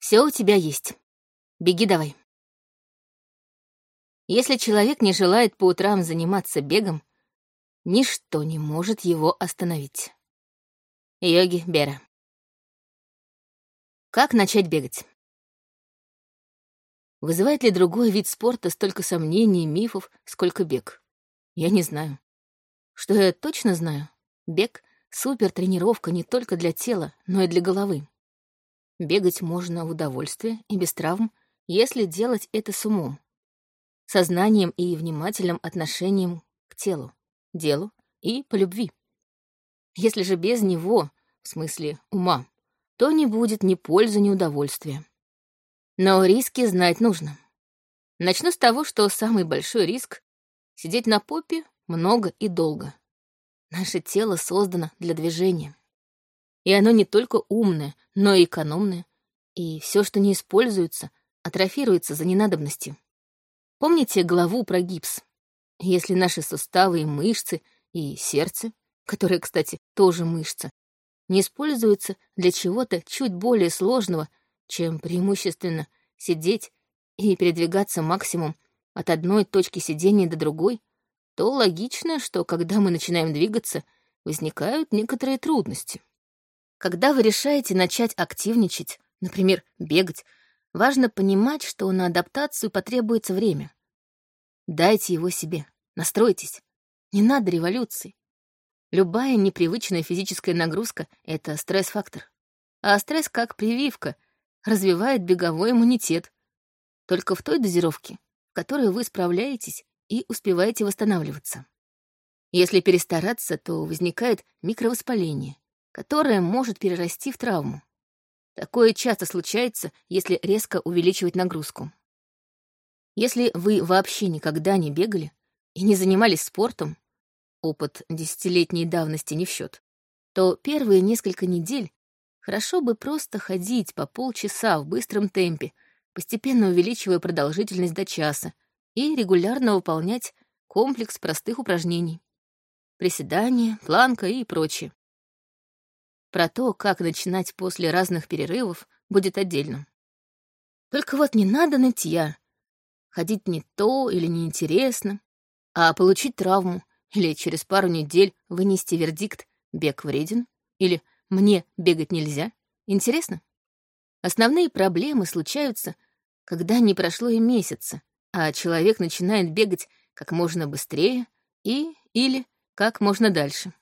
Все у тебя есть. Беги давай. Если человек не желает по утрам заниматься бегом, ничто не может его остановить. Йоги Бера. Как начать бегать? Вызывает ли другой вид спорта столько сомнений и мифов, сколько бег? Я не знаю. Что я точно знаю? Бег — супер тренировка не только для тела, но и для головы. Бегать можно в удовольствие и без травм, если делать это с умом, сознанием и внимательным отношением к телу, делу и по любви. Если же без него, в смысле ума, то не будет ни пользы, ни удовольствия. Но риски знать нужно. Начну с того, что самый большой риск — сидеть на попе много и долго. Наше тело создано для движения. И оно не только умное, но и экономное. И все, что не используется, атрофируется за ненадобностью. Помните главу про гипс? Если наши суставы и мышцы, и сердце, которое, кстати, тоже мышца, не используются для чего-то чуть более сложного, чем преимущественно сидеть и передвигаться максимум от одной точки сидения до другой, то логично, что когда мы начинаем двигаться, возникают некоторые трудности. Когда вы решаете начать активничать, например, бегать, важно понимать, что на адаптацию потребуется время. Дайте его себе, настройтесь. Не надо революции. Любая непривычная физическая нагрузка — это стресс-фактор. А стресс как прививка — развивает беговой иммунитет. Только в той дозировке, в которой вы справляетесь и успеваете восстанавливаться. Если перестараться, то возникает микровоспаление, которое может перерасти в травму. Такое часто случается, если резко увеличивать нагрузку. Если вы вообще никогда не бегали и не занимались спортом, опыт десятилетней давности не в счет, то первые несколько недель Хорошо бы просто ходить по полчаса в быстром темпе, постепенно увеличивая продолжительность до часа, и регулярно выполнять комплекс простых упражнений. Приседания, планка и прочее. Про то, как начинать после разных перерывов, будет отдельно. Только вот не надо нытья. Ходить не то или неинтересно, а получить травму или через пару недель вынести вердикт «бег вреден» или мне бегать нельзя? Интересно? Основные проблемы случаются, когда не прошло и месяца, а человек начинает бегать как можно быстрее и или как можно дальше.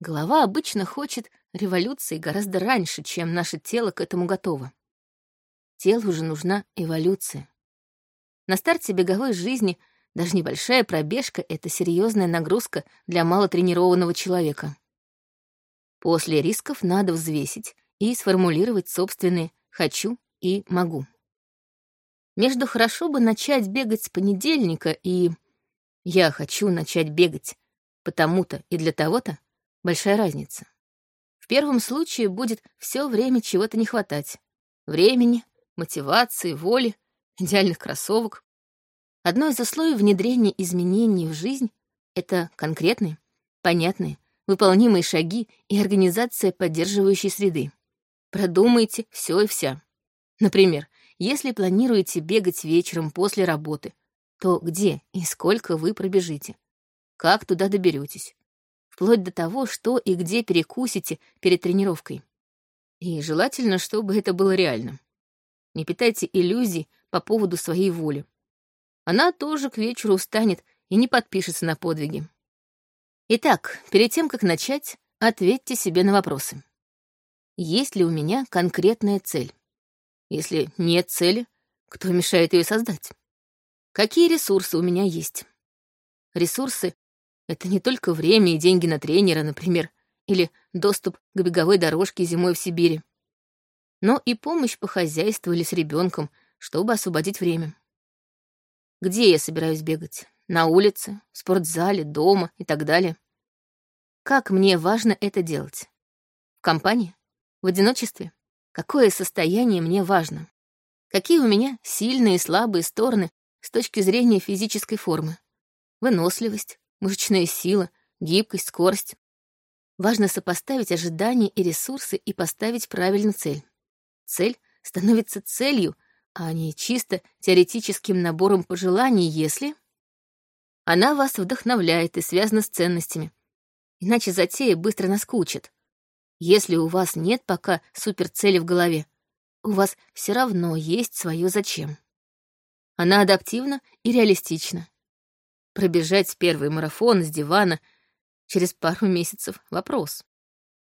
Голова обычно хочет революции гораздо раньше, чем наше тело к этому готово. Телу же нужна эволюция. На старте беговой жизни даже небольшая пробежка — это серьезная нагрузка для малотренированного человека. После рисков надо взвесить и сформулировать собственные «хочу» и «могу». Между «хорошо бы начать бегать с понедельника» и «я хочу начать бегать потому-то и для того-то» большая разница. Первом случае будет все время чего-то не хватать. Времени, мотивации, воли, идеальных кроссовок. Одно из условий внедрения изменений в жизнь — это конкретные, понятные, выполнимые шаги и организация поддерживающей среды. Продумайте все и вся. Например, если планируете бегать вечером после работы, то где и сколько вы пробежите? Как туда доберетесь? Вплоть до того, что и где перекусите перед тренировкой. И желательно, чтобы это было реально. Не питайте иллюзий по поводу своей воли. Она тоже к вечеру устанет и не подпишется на подвиги. Итак, перед тем, как начать, ответьте себе на вопросы. Есть ли у меня конкретная цель? Если нет цели, кто мешает ее создать? Какие ресурсы у меня есть? Ресурсы — это не только время и деньги на тренера, например, или доступ к беговой дорожке зимой в Сибири, но и помощь по хозяйству или с ребенком, чтобы освободить время. Где я собираюсь бегать? на улице, в спортзале, дома и так далее. Как мне важно это делать? В компании? В одиночестве? Какое состояние мне важно? Какие у меня сильные и слабые стороны с точки зрения физической формы? Выносливость, мышечная сила, гибкость, скорость. Важно сопоставить ожидания и ресурсы и поставить правильную цель. Цель, становится целью, а не чисто теоретическим набором пожеланий, если она вас вдохновляет и связана с ценностями. Иначе затея быстро наскучит. Если у вас нет пока суперцели в голове, у вас все равно есть свое зачем. Она адаптивна и реалистична. Пробежать первый марафон с дивана через пару месяцев — вопрос.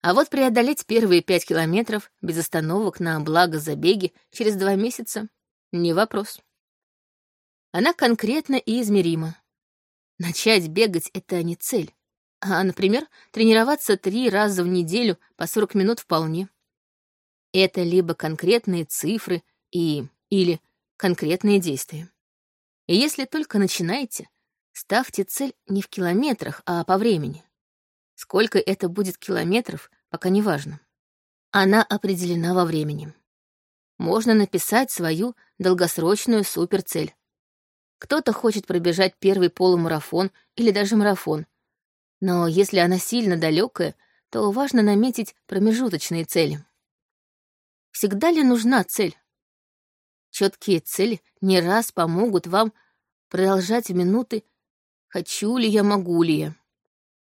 А вот преодолеть первые пять километров без остановок на благо забеги через два месяца — не вопрос. Она конкретна и измерима. Начать бегать — это не цель. А, например, тренироваться три раза в неделю по 40 минут вполне. Это либо конкретные цифры и или конкретные действия. И если только начинаете, ставьте цель не в километрах, а по времени. Сколько это будет километров, пока не важно. Она определена во времени. Можно написать свою долгосрочную суперцель. Кто-то хочет пробежать первый полумарафон или даже марафон. Но если она сильно далекая, то важно наметить промежуточные цели. Всегда ли нужна цель? Четкие цели не раз помогут вам продолжать минуты «хочу ли я, могу ли я».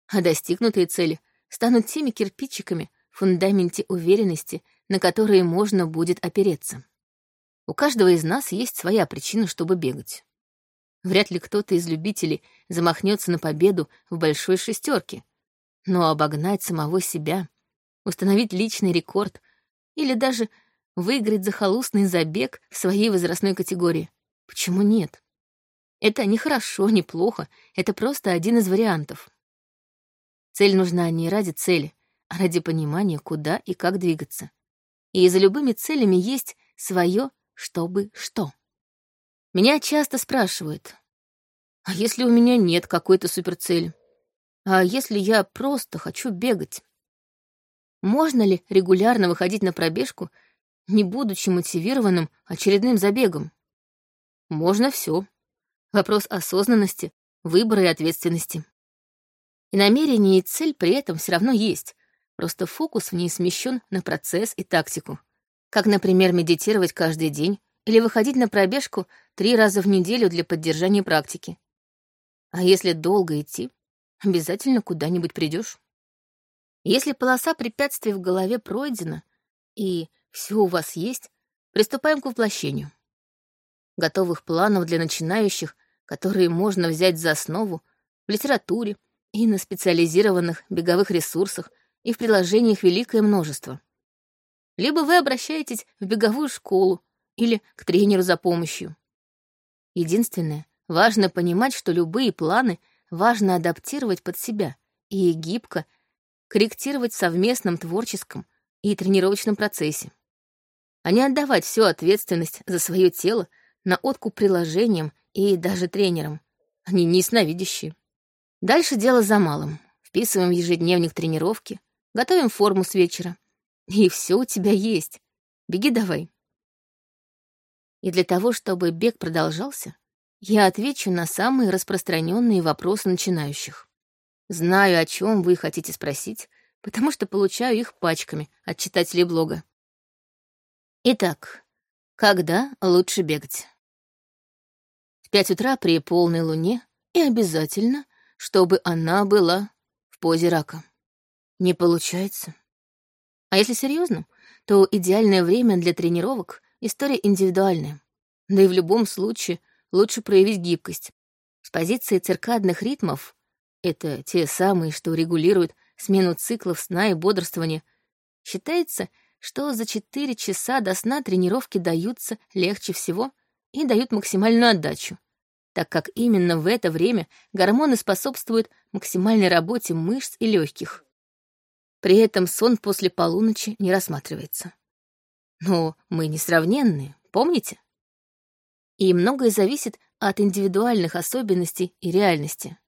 А достигнутые цели станут теми кирпичиками в фундаменте уверенности, на которые можно будет опереться. У каждого из нас есть своя причина, чтобы бегать. Вряд ли кто-то из любителей замахнется на победу в большой шестерке. Но обогнать самого себя, установить личный рекорд или даже выиграть захолустный забег в своей возрастной категории. Почему нет? Это не хорошо, не плохо, это просто один из вариантов. Цель нужна не ради цели, а ради понимания, куда и как двигаться. И за любыми целями есть свое «чтобы что». Меня часто спрашивают, а если у меня нет какой-то суперцели? А если я просто хочу бегать? Можно ли регулярно выходить на пробежку, не будучи мотивированным очередным забегом? Можно все. Вопрос осознанности, выбора и ответственности. И намерение и цель при этом все равно есть, просто фокус в ней смещен на процесс и тактику. Как, например, медитировать каждый день или выходить на пробежку три раза в неделю для поддержания практики. А если долго идти, обязательно куда-нибудь придешь. Если полоса препятствий в голове пройдена, и все у вас есть, приступаем к воплощению. Готовых планов для начинающих, которые можно взять за основу в литературе и на специализированных беговых ресурсах и в приложениях великое множество. Либо вы обращаетесь в беговую школу, или к тренеру за помощью. Единственное, важно понимать, что любые планы важно адаптировать под себя и гибко корректировать в совместном творческом и тренировочном процессе, а не отдавать всю ответственность за свое тело на откуп приложениям и даже тренерам. Они не ясновидящие. Дальше дело за малым. Вписываем в ежедневник тренировки, готовим форму с вечера. И все у тебя есть. Беги давай. И для того, чтобы бег продолжался, я отвечу на самые распространенные вопросы начинающих. Знаю, о чем вы хотите спросить, потому что получаю их пачками от читателей блога. Итак, когда лучше бегать? Пять утра при полной луне и обязательно, чтобы она была в позе рака. Не получается. А если серьезно, то идеальное время для тренировок История индивидуальная. Да и в любом случае лучше проявить гибкость. С позиции циркадных ритмов, это те самые, что регулируют смену циклов сна и бодрствования, считается, что за 4 часа до сна тренировки даются легче всего и дают максимальную отдачу, так как именно в это время гормоны способствуют максимальной работе мышц и легких. При этом сон после полуночи не рассматривается. Но мы несравненные, помните? И многое зависит от индивидуальных особенностей и реальности.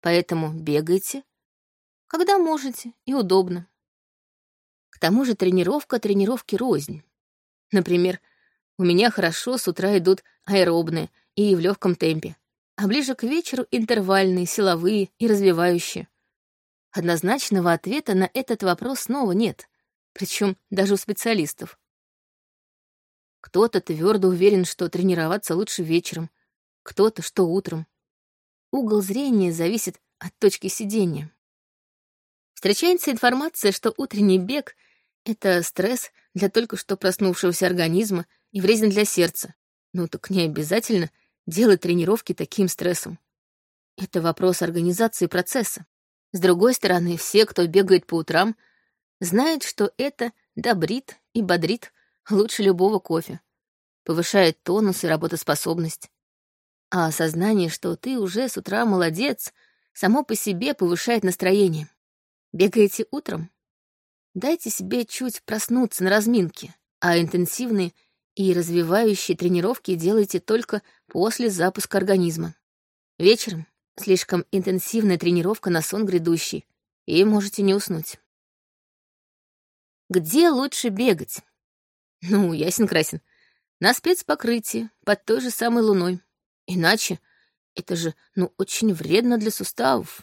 Поэтому бегайте, когда можете и удобно. К тому же тренировка тренировки рознь. Например, у меня хорошо с утра идут аэробные и в легком темпе, а ближе к вечеру интервальные, силовые и развивающие. Однозначного ответа на этот вопрос снова нет, причем даже у специалистов. Кто-то твердо уверен, что тренироваться лучше вечером, кто-то, что утром. Угол зрения зависит от точки сидения. Встречается информация, что утренний бег — это стресс для только что проснувшегося организма и вреден для сердца. Ну так не обязательно делать тренировки таким стрессом. Это вопрос организации процесса. С другой стороны, все, кто бегает по утрам, знают, что это добрит и бодрит лучше любого кофе, повышает тонус и работоспособность. А осознание, что ты уже с утра молодец, само по себе повышает настроение. Бегаете утром? Дайте себе чуть проснуться на разминке, а интенсивные и развивающие тренировки делайте только после запуска организма. Вечером слишком интенсивная тренировка на сон грядущий, и можете не уснуть. Где лучше бегать? Ну, ясен-красен. На спецпокрытии, под той же самой луной. Иначе это же, ну, очень вредно для суставов.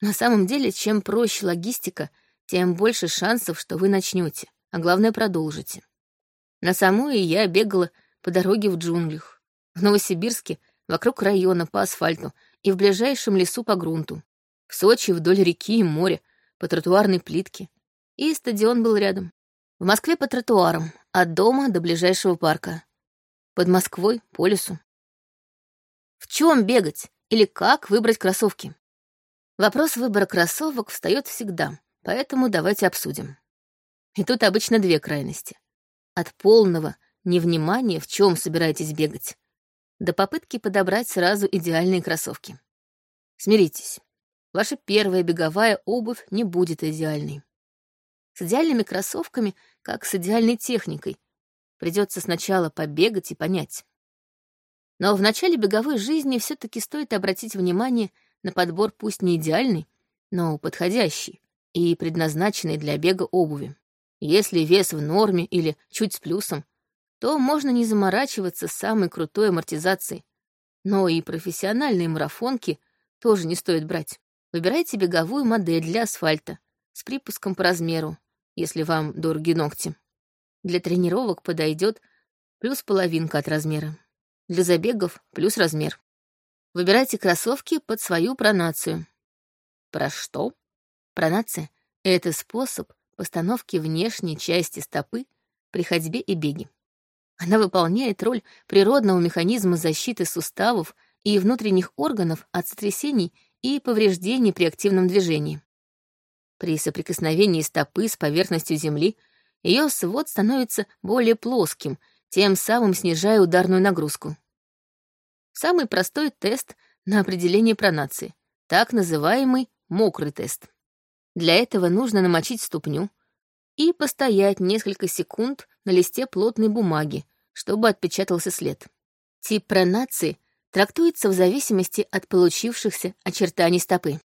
На самом деле, чем проще логистика, тем больше шансов, что вы начнете, а главное, продолжите. На саму и я бегала по дороге в джунглях. В Новосибирске, вокруг района по асфальту и в ближайшем лесу по грунту. В Сочи вдоль реки и моря, по тротуарной плитке. И стадион был рядом. В Москве по тротуарам, от дома до ближайшего парка. Под Москвой — по лесу. В чем бегать или как выбрать кроссовки? Вопрос выбора кроссовок встает всегда, поэтому давайте обсудим. И тут обычно две крайности. От полного невнимания, в чем собираетесь бегать, до попытки подобрать сразу идеальные кроссовки. Смиритесь, ваша первая беговая обувь не будет идеальной. С идеальными кроссовками, как с идеальной техникой, придется сначала побегать и понять. Но в начале беговой жизни все таки стоит обратить внимание на подбор пусть не идеальный, но подходящий и предназначенный для бега обуви. Если вес в норме или чуть с плюсом, то можно не заморачиваться с самой крутой амортизацией. Но и профессиональные марафонки тоже не стоит брать. Выбирайте беговую модель для асфальта с припуском по размеру, если вам дороги ногти. Для тренировок подойдет плюс половинка от размера для забегов плюс размер. Выбирайте кроссовки под свою пронацию. Про что? Пронация — это способ постановки внешней части стопы при ходьбе и беге. Она выполняет роль природного механизма защиты суставов и внутренних органов от сотрясений и повреждений при активном движении. При соприкосновении стопы с поверхностью земли ее свод становится более плоским, тем самым снижая ударную нагрузку. Самый простой тест на определение пронации, так называемый мокрый тест. Для этого нужно намочить ступню и постоять несколько секунд на листе плотной бумаги, чтобы отпечатался след. Тип пронации трактуется в зависимости от получившихся очертаний стопы.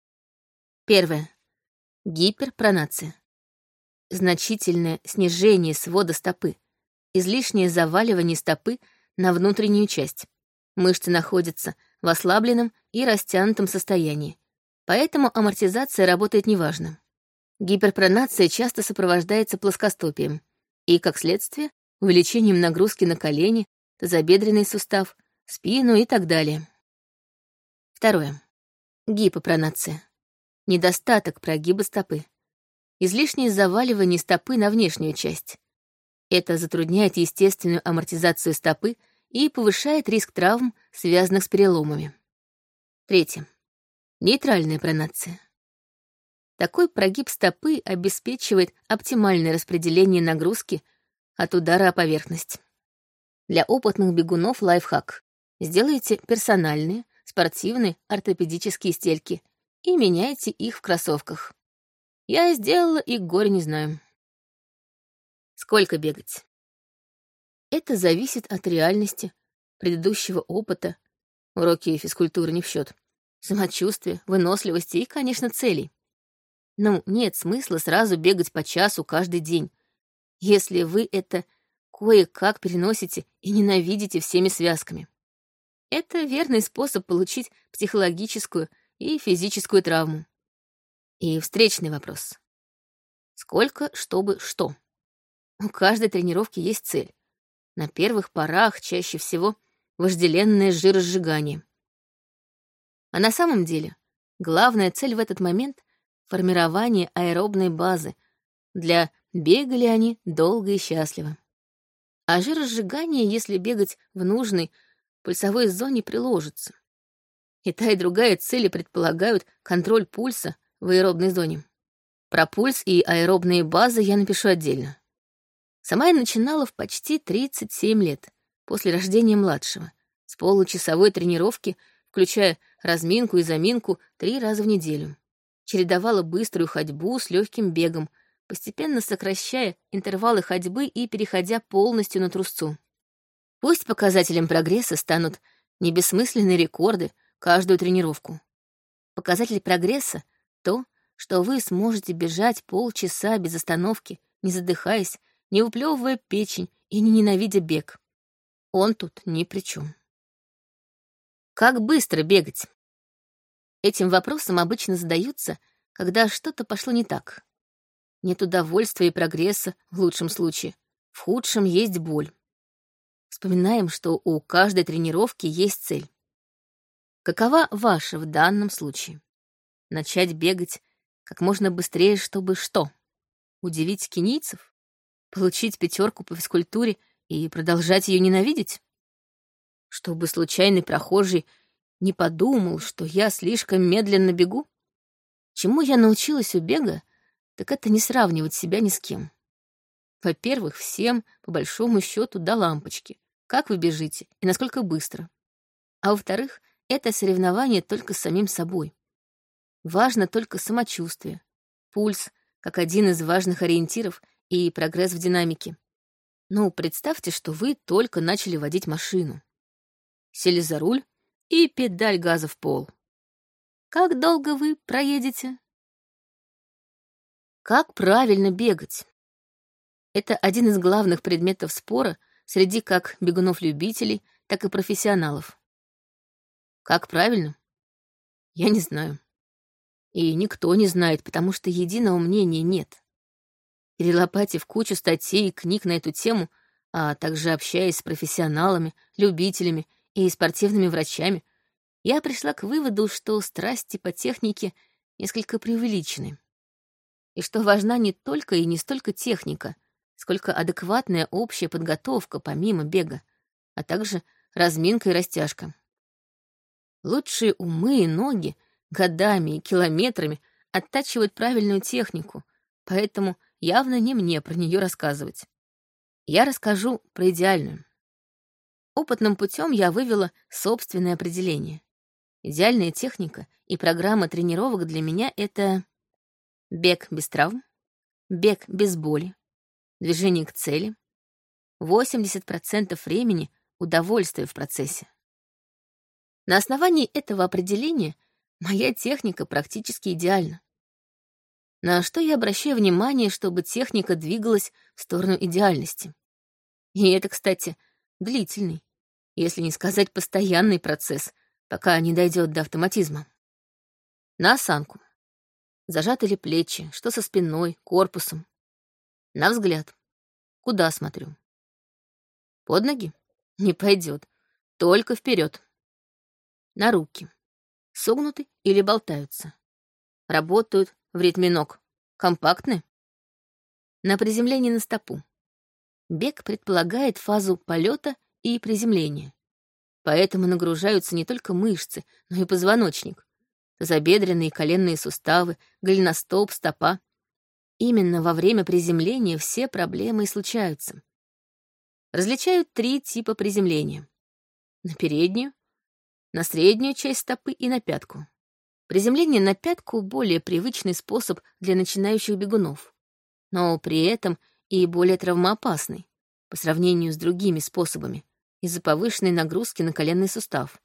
Первое. Гиперпронация. Значительное снижение свода стопы, излишнее заваливание стопы на внутреннюю часть. Мышцы находятся в ослабленном и растянутом состоянии, поэтому амортизация работает неважно. Гиперпронация часто сопровождается плоскостопием и, как следствие, увеличением нагрузки на колени, тазобедренный сустав, спину и так далее. Второе. Гипопронация. Недостаток прогиба стопы. Излишнее заваливание стопы на внешнюю часть. Это затрудняет естественную амортизацию стопы и повышает риск травм, связанных с переломами. Третье. Нейтральная пронация. Такой прогиб стопы обеспечивает оптимальное распределение нагрузки от удара о поверхность. Для опытных бегунов лайфхак. Сделайте персональные, спортивные, ортопедические стельки и меняйте их в кроссовках. Я сделала и горе не знаю. Сколько бегать? Это зависит от реальности, предыдущего опыта, уроки физкультуры не в счет, самочувствия, выносливости и, конечно, целей. Ну, нет смысла сразу бегать по часу каждый день, если вы это кое-как переносите и ненавидите всеми связками. Это верный способ получить психологическую и физическую травму. И встречный вопрос. Сколько, чтобы что? У каждой тренировки есть цель. На первых порах чаще всего вожделенное жиросжигание. А на самом деле главная цель в этот момент — формирование аэробной базы. Для бегали они долго и счастливо. А жиросжигание, если бегать в нужной пульсовой зоне, приложится. И та, и другая цели предполагают контроль пульса в аэробной зоне. Про пульс и аэробные базы я напишу отдельно. Сама я начинала в почти 37 лет, после рождения младшего, с получасовой тренировки, включая разминку и заминку три раза в неделю. Чередовала быструю ходьбу с легким бегом, постепенно сокращая интервалы ходьбы и переходя полностью на трусцу. Пусть показателем прогресса станут не бессмысленные рекорды каждую тренировку. Показатель прогресса — то, что вы сможете бежать полчаса без остановки, не задыхаясь, не уплевывая печень и не ненавидя бег. Он тут ни при чем. Как быстро бегать? Этим вопросом обычно задаются, когда что-то пошло не так. Нет удовольствия и прогресса в лучшем случае. В худшем есть боль. Вспоминаем, что у каждой тренировки есть цель. Какова ваша в данном случае? Начать бегать как можно быстрее, чтобы что? Удивить кенийцев? Получить пятерку по физкультуре и продолжать ее ненавидеть? Чтобы случайный прохожий не подумал, что я слишком медленно бегу? Чему я научилась у бега, так это не сравнивать себя ни с кем. Во-первых, всем, по большому счету, до лампочки, как вы бежите и насколько быстро. А во-вторых, это соревнование только с самим собой. Важно только самочувствие, пульс, как один из важных ориентиров, и прогресс в динамике. Ну, представьте, что вы только начали водить машину. Сели за руль и педаль газа в пол. Как долго вы проедете? Как правильно бегать? Это один из главных предметов спора среди как бегунов-любителей, так и профессионалов. Как правильно? Я не знаю. И никто не знает, потому что единого мнения нет. Перелопатив кучу статей и книг на эту тему, а также общаясь с профессионалами, любителями и спортивными врачами, я пришла к выводу, что страсти по технике несколько преувеличены. И что важна не только и не столько техника, сколько адекватная общая подготовка помимо бега, а также разминка и растяжка. Лучшие умы и ноги годами и километрами оттачивают правильную технику, поэтому явно не мне про нее рассказывать. Я расскажу про идеальную. Опытным путем я вывела собственное определение. Идеальная техника и программа тренировок для меня — это бег без травм, бег без боли, движение к цели, 80% времени — удовольствие в процессе. На основании этого определения моя техника практически идеальна. На что я обращаю внимание, чтобы техника двигалась в сторону идеальности. И это, кстати, длительный, если не сказать постоянный процесс, пока не дойдет до автоматизма. На осанку. Зажаты ли плечи, что со спиной, корпусом. На взгляд. Куда смотрю? Под ноги? Не пойдет. Только вперед на руки. Согнуты или болтаются. Работают в ритме ног. Компактны. На приземление на стопу. Бег предполагает фазу полета и приземления. Поэтому нагружаются не только мышцы, но и позвоночник. Забедренные коленные суставы, голеностоп, стопа. Именно во время приземления все проблемы и случаются. Различают три типа приземления. На переднюю, на среднюю часть стопы и на пятку. Приземление на пятку — более привычный способ для начинающих бегунов, но при этом и более травмоопасный по сравнению с другими способами из-за повышенной нагрузки на коленный сустав.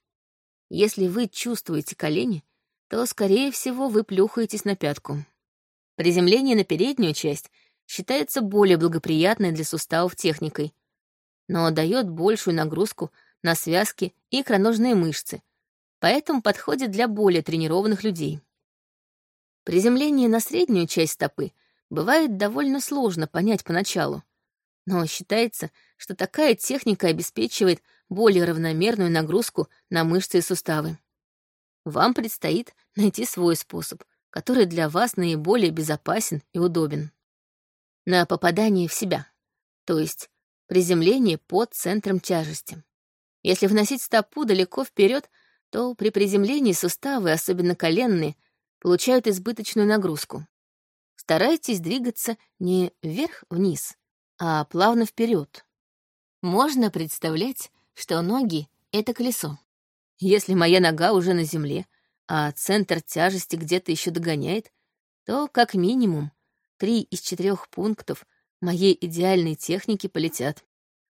Если вы чувствуете колени, то, скорее всего, вы плюхаетесь на пятку. Приземление на переднюю часть считается более благоприятной для суставов техникой, но дает большую нагрузку на связки и икроножные мышцы, поэтому подходит для более тренированных людей. Приземление на среднюю часть стопы бывает довольно сложно понять поначалу, Но считается, что такая техника обеспечивает более равномерную нагрузку на мышцы и суставы. Вам предстоит найти свой способ, который для вас наиболее безопасен и удобен. На попадание в себя, то есть приземление под центром тяжести. Если вносить стопу далеко вперед, то при приземлении суставы, особенно коленные, получают избыточную нагрузку. Старайтесь двигаться не вверх-вниз, а плавно вперед. Можно представлять, что ноги — это колесо. Если моя нога уже на земле, а центр тяжести где-то еще догоняет, то как минимум три из четырех пунктов моей идеальной техники полетят.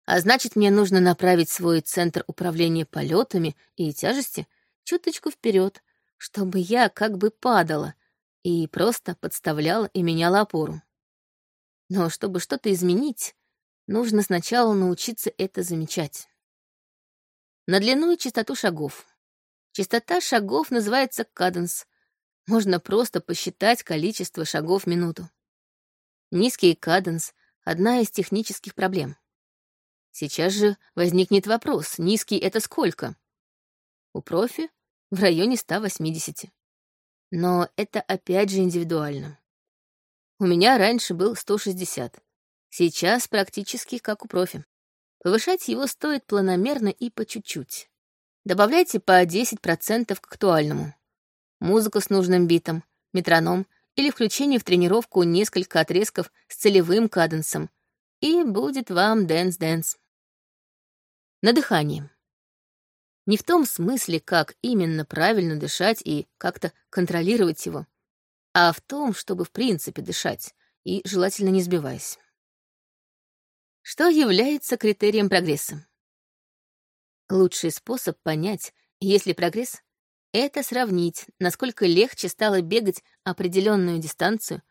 А значит, мне нужно направить свой центр управления полетами и тяжести чуточку вперед, чтобы я как бы падала и просто подставляла и меняла опору. Но чтобы что-то изменить, нужно сначала научиться это замечать. На длину и частоту шагов. Частота шагов называется каденс. Можно просто посчитать количество шагов в минуту. Низкий каденс — одна из технических проблем. Сейчас же возникнет вопрос, низкий — это сколько? У профи в районе 180. Но это опять же индивидуально. У меня раньше был 160. Сейчас практически как у профи. Повышать его стоит планомерно и по чуть-чуть. Добавляйте по 10% к актуальному. Музыку с нужным битом, метроном или включение в тренировку несколько отрезков с целевым каденсом, и будет вам dance-dance. На дыхание. Не в том смысле, как именно правильно дышать и как-то контролировать его, а в том, чтобы в принципе дышать, и желательно не сбиваясь. Что является критерием прогресса? Лучший способ понять, есть ли прогресс, это сравнить, насколько легче стало бегать определенную дистанцию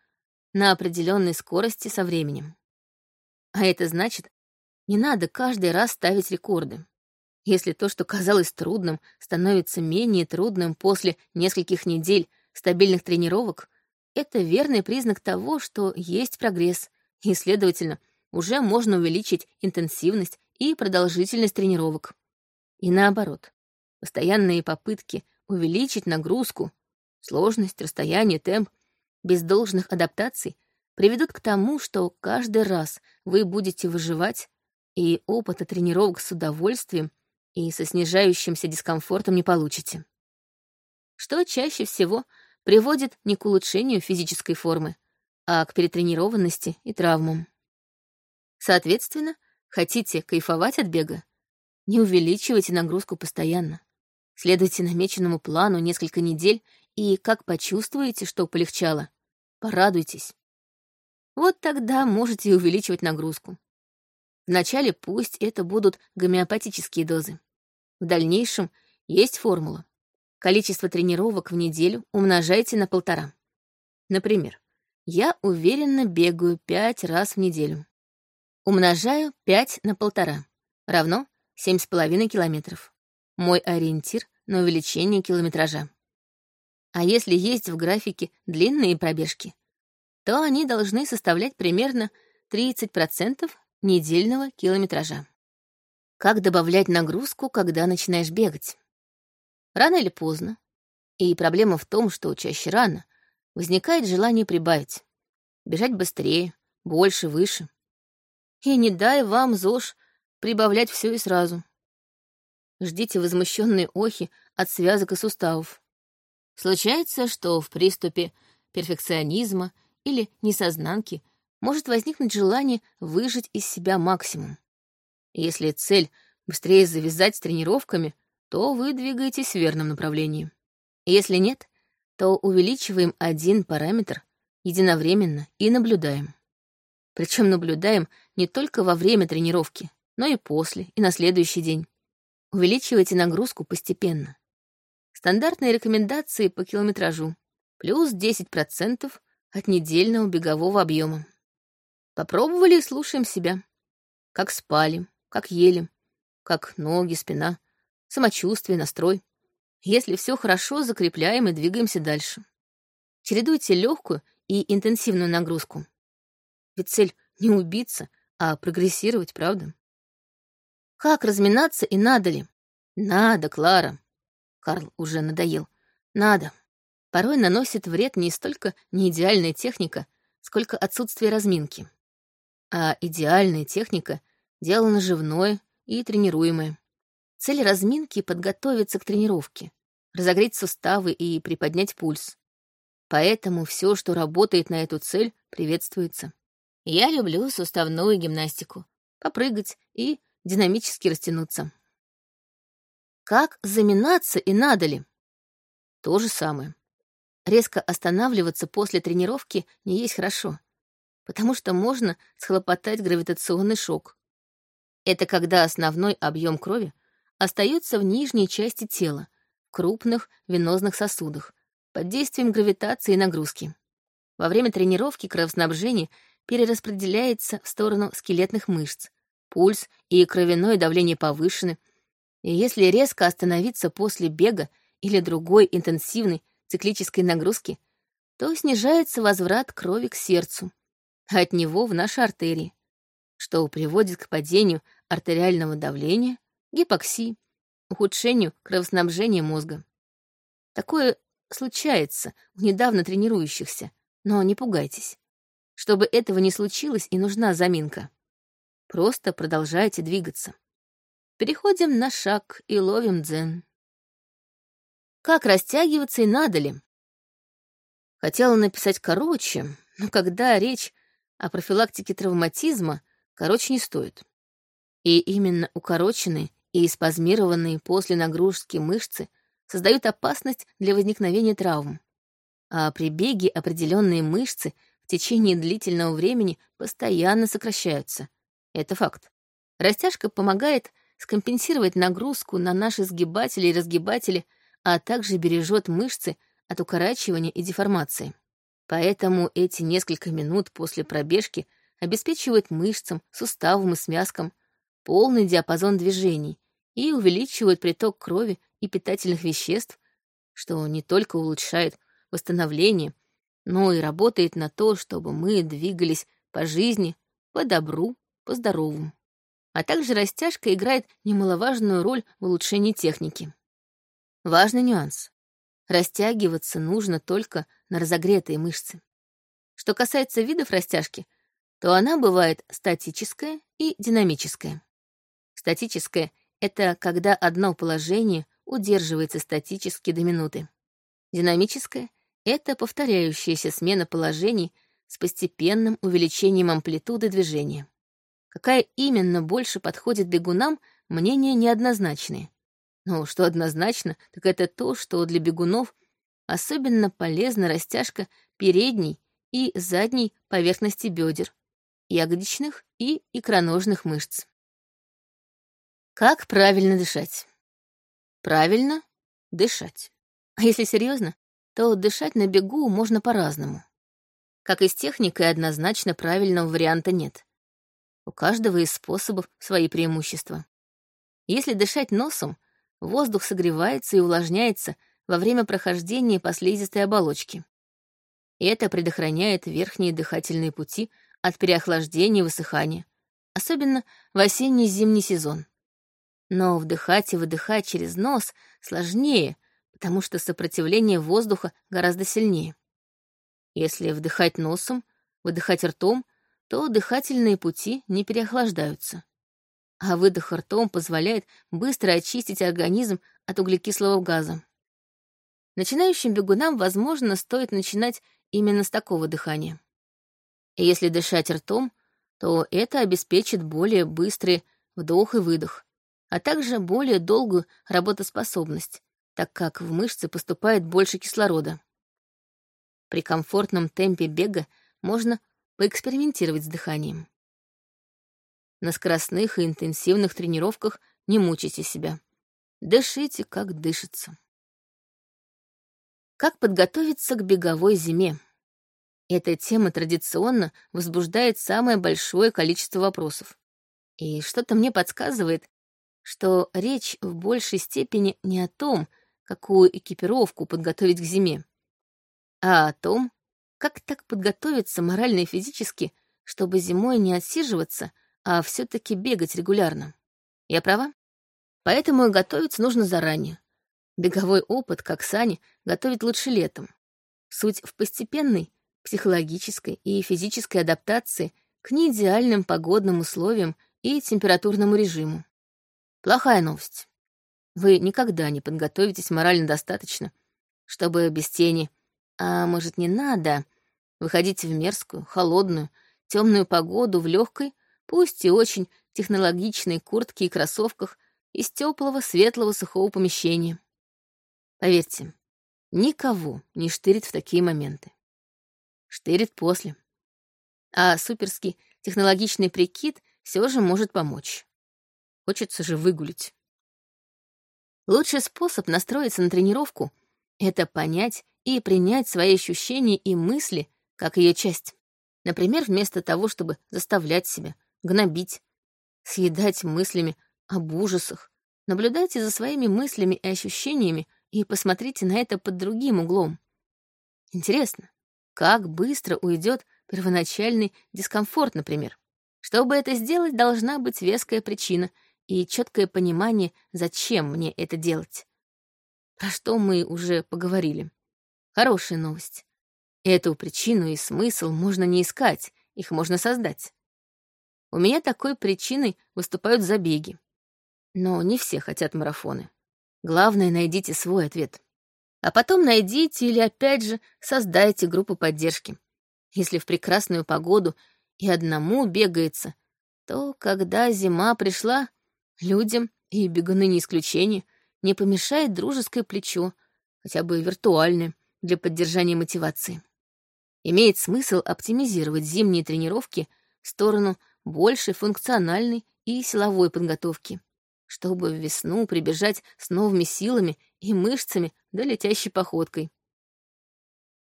на определенной скорости со временем. А это значит, не надо каждый раз ставить рекорды. Если то, что казалось трудным, становится менее трудным после нескольких недель стабильных тренировок, это верный признак того, что есть прогресс, и, следовательно, уже можно увеличить интенсивность и продолжительность тренировок. И наоборот, постоянные попытки увеличить нагрузку, сложность, расстояние, темп, без должных адаптаций приведут к тому, что каждый раз вы будете выживать, и опыта тренировок с удовольствием и со снижающимся дискомфортом не получите. Что чаще всего приводит не к улучшению физической формы, а к перетренированности и травмам. Соответственно, хотите кайфовать от бега? Не увеличивайте нагрузку постоянно. Следуйте намеченному плану несколько недель, и как почувствуете, что полегчало, порадуйтесь. Вот тогда можете увеличивать нагрузку. Вначале пусть это будут гомеопатические дозы. В дальнейшем есть формула. Количество тренировок в неделю умножайте на полтора. Например, я уверенно бегаю пять раз в неделю. Умножаю 5 на полтора, равно 7,5 километров. Мой ориентир на увеличение километража. А если есть в графике длинные пробежки, то они должны составлять примерно 30% недельного километража. Как добавлять нагрузку, когда начинаешь бегать? Рано или поздно. И проблема в том, что чаще рано возникает желание прибавить. Бежать быстрее, больше, выше. И не дай вам, ЗОЖ, прибавлять все и сразу. Ждите возмущенные охи от связок и суставов. Случается, что в приступе перфекционизма или несознанки может возникнуть желание выжать из себя максимум. Если цель быстрее завязать с тренировками, то вы двигаетесь в верном направлении. Если нет, то увеличиваем один параметр единовременно и наблюдаем. Причем наблюдаем не только во время тренировки, но и после, и на следующий день. Увеличивайте нагрузку постепенно. Стандартные рекомендации по километражу плюс 10% от недельного бегового объема. Попробовали и слушаем себя. Как спали, как ели, как ноги, спина, самочувствие, настрой. Если все хорошо, закрепляем и двигаемся дальше. Чередуйте легкую и интенсивную нагрузку. Ведь цель не убиться, а прогрессировать, правда? Как разминаться и надо ли? Надо, Клара. Карл уже надоел. Надо. Порой наносит вред не столько неидеальная техника, сколько отсутствие разминки. А идеальная техника — дело наживное и тренируемое. Цель разминки — подготовиться к тренировке, разогреть суставы и приподнять пульс. Поэтому все, что работает на эту цель, приветствуется. Я люблю суставную гимнастику, попрыгать и динамически растянуться. Как заминаться и надо ли? То же самое. Резко останавливаться после тренировки не есть хорошо, потому что можно схлопотать гравитационный шок. Это когда основной объем крови остается в нижней части тела, в крупных венозных сосудах, под действием гравитации и нагрузки. Во время тренировки кровоснабжение перераспределяется в сторону скелетных мышц, пульс и кровяное давление повышены, и если резко остановиться после бега или другой интенсивной циклической нагрузки, то снижается возврат крови к сердцу, а от него в наши артерии, что приводит к падению артериального давления, гипоксии, ухудшению кровоснабжения мозга. Такое случается у недавно тренирующихся, но не пугайтесь. Чтобы этого не случилось, и нужна заминка. Просто продолжайте двигаться. Переходим на шаг и ловим дзен. Как растягиваться и надо ли? Хотела написать короче, но когда речь о профилактике травматизма, короче не стоит. И именно укороченные и спазмированные после нагрузки мышцы создают опасность для возникновения травм. А при беге определенные мышцы в течение длительного времени постоянно сокращаются. Это факт. Растяжка помогает скомпенсировать нагрузку на наши сгибатели и разгибатели, а также бережет мышцы от укорачивания и деформации. Поэтому эти несколько минут после пробежки обеспечивают мышцам, суставам и связкам полный диапазон движений и увеличивают приток крови и питательных веществ, что не только улучшает восстановление, но и работает на то, чтобы мы двигались по жизни, по добру, по здоровому. А также растяжка играет немаловажную роль в улучшении техники. Важный нюанс. Растягиваться нужно только на разогретые мышцы. Что касается видов растяжки, то она бывает статическая и динамическая. Статическая — это когда одно положение удерживается статически до минуты. Динамическая — это повторяющаяся смена положений с постепенным увеличением амплитуды движения. Какая именно больше подходит бегунам, мнения неоднозначные. Но что однозначно, так это то, что для бегунов особенно полезна растяжка передней и задней поверхности бедер, ягодичных и икроножных мышц. Как правильно дышать? Правильно дышать. А если серьезно, то дышать на бегу можно по-разному. Как и с техникой, однозначно правильного варианта нет. У каждого из способов свои преимущества. Если дышать носом, воздух согревается и увлажняется во время прохождения по слизистой оболочке. Это предохраняет верхние дыхательные пути от переохлаждения и высыхания, особенно в осенне-зимний сезон. Но вдыхать и выдыхать через нос сложнее, потому что сопротивление воздуха гораздо сильнее. Если вдыхать носом, выдыхать ртом, то дыхательные пути не переохлаждаются. А выдох ртом позволяет быстро очистить организм от углекислого газа. Начинающим бегунам, возможно, стоит начинать именно с такого дыхания. И если дышать ртом, то это обеспечит более быстрый вдох и выдох, а также более долгую работоспособность, так как в мышцы поступает больше кислорода. При комфортном темпе бега можно поэкспериментировать с дыханием. На скоростных и интенсивных тренировках не мучайте себя. Дышите, как дышится. Как подготовиться к беговой зиме? Эта тема традиционно возбуждает самое большое количество вопросов. И что-то мне подсказывает, что речь в большей степени не о том, какую экипировку подготовить к зиме, а о том, как так подготовиться морально и физически, чтобы зимой не отсиживаться, а все таки бегать регулярно. Я права? Поэтому готовиться нужно заранее. Беговой опыт, как сани, готовить лучше летом. Суть в постепенной психологической и физической адаптации к неидеальным погодным условиям и температурному режиму. Плохая новость. Вы никогда не подготовитесь морально достаточно, чтобы без тени, а может, не надо, выходить в мерзкую, холодную, темную погоду в легкой, пусть и очень технологичной куртке и кроссовках из теплого, светлого, сухого помещения. Поверьте, никого не штырит в такие моменты. Штырит после. А суперский технологичный прикид все же может помочь. Хочется же выгулить. Лучший способ настроиться на тренировку — это понять и принять свои ощущения и мысли как ее часть. Например, вместо того, чтобы заставлять себя, гнобить, съедать мыслями об ужасах, наблюдайте за своими мыслями и ощущениями и посмотрите на это под другим углом. Интересно, как быстро уйдет первоначальный дискомфорт, например. Чтобы это сделать, должна быть веская причина и четкое понимание, зачем мне это делать. Про что мы уже поговорили. Хорошая новость. Эту причину и смысл можно не искать, их можно создать. У меня такой причиной выступают забеги. Но не все хотят марафоны. Главное, найдите свой ответ. А потом найдите или, опять же, создайте группу поддержки. Если в прекрасную погоду и одному бегается, то когда зима пришла, людям, и бегуны не исключение, не помешает дружеское плечо, хотя бы виртуальное, для поддержания мотивации. Имеет смысл оптимизировать зимние тренировки в сторону большей функциональной и силовой подготовки чтобы в весну прибежать с новыми силами и мышцами да летящей походкой.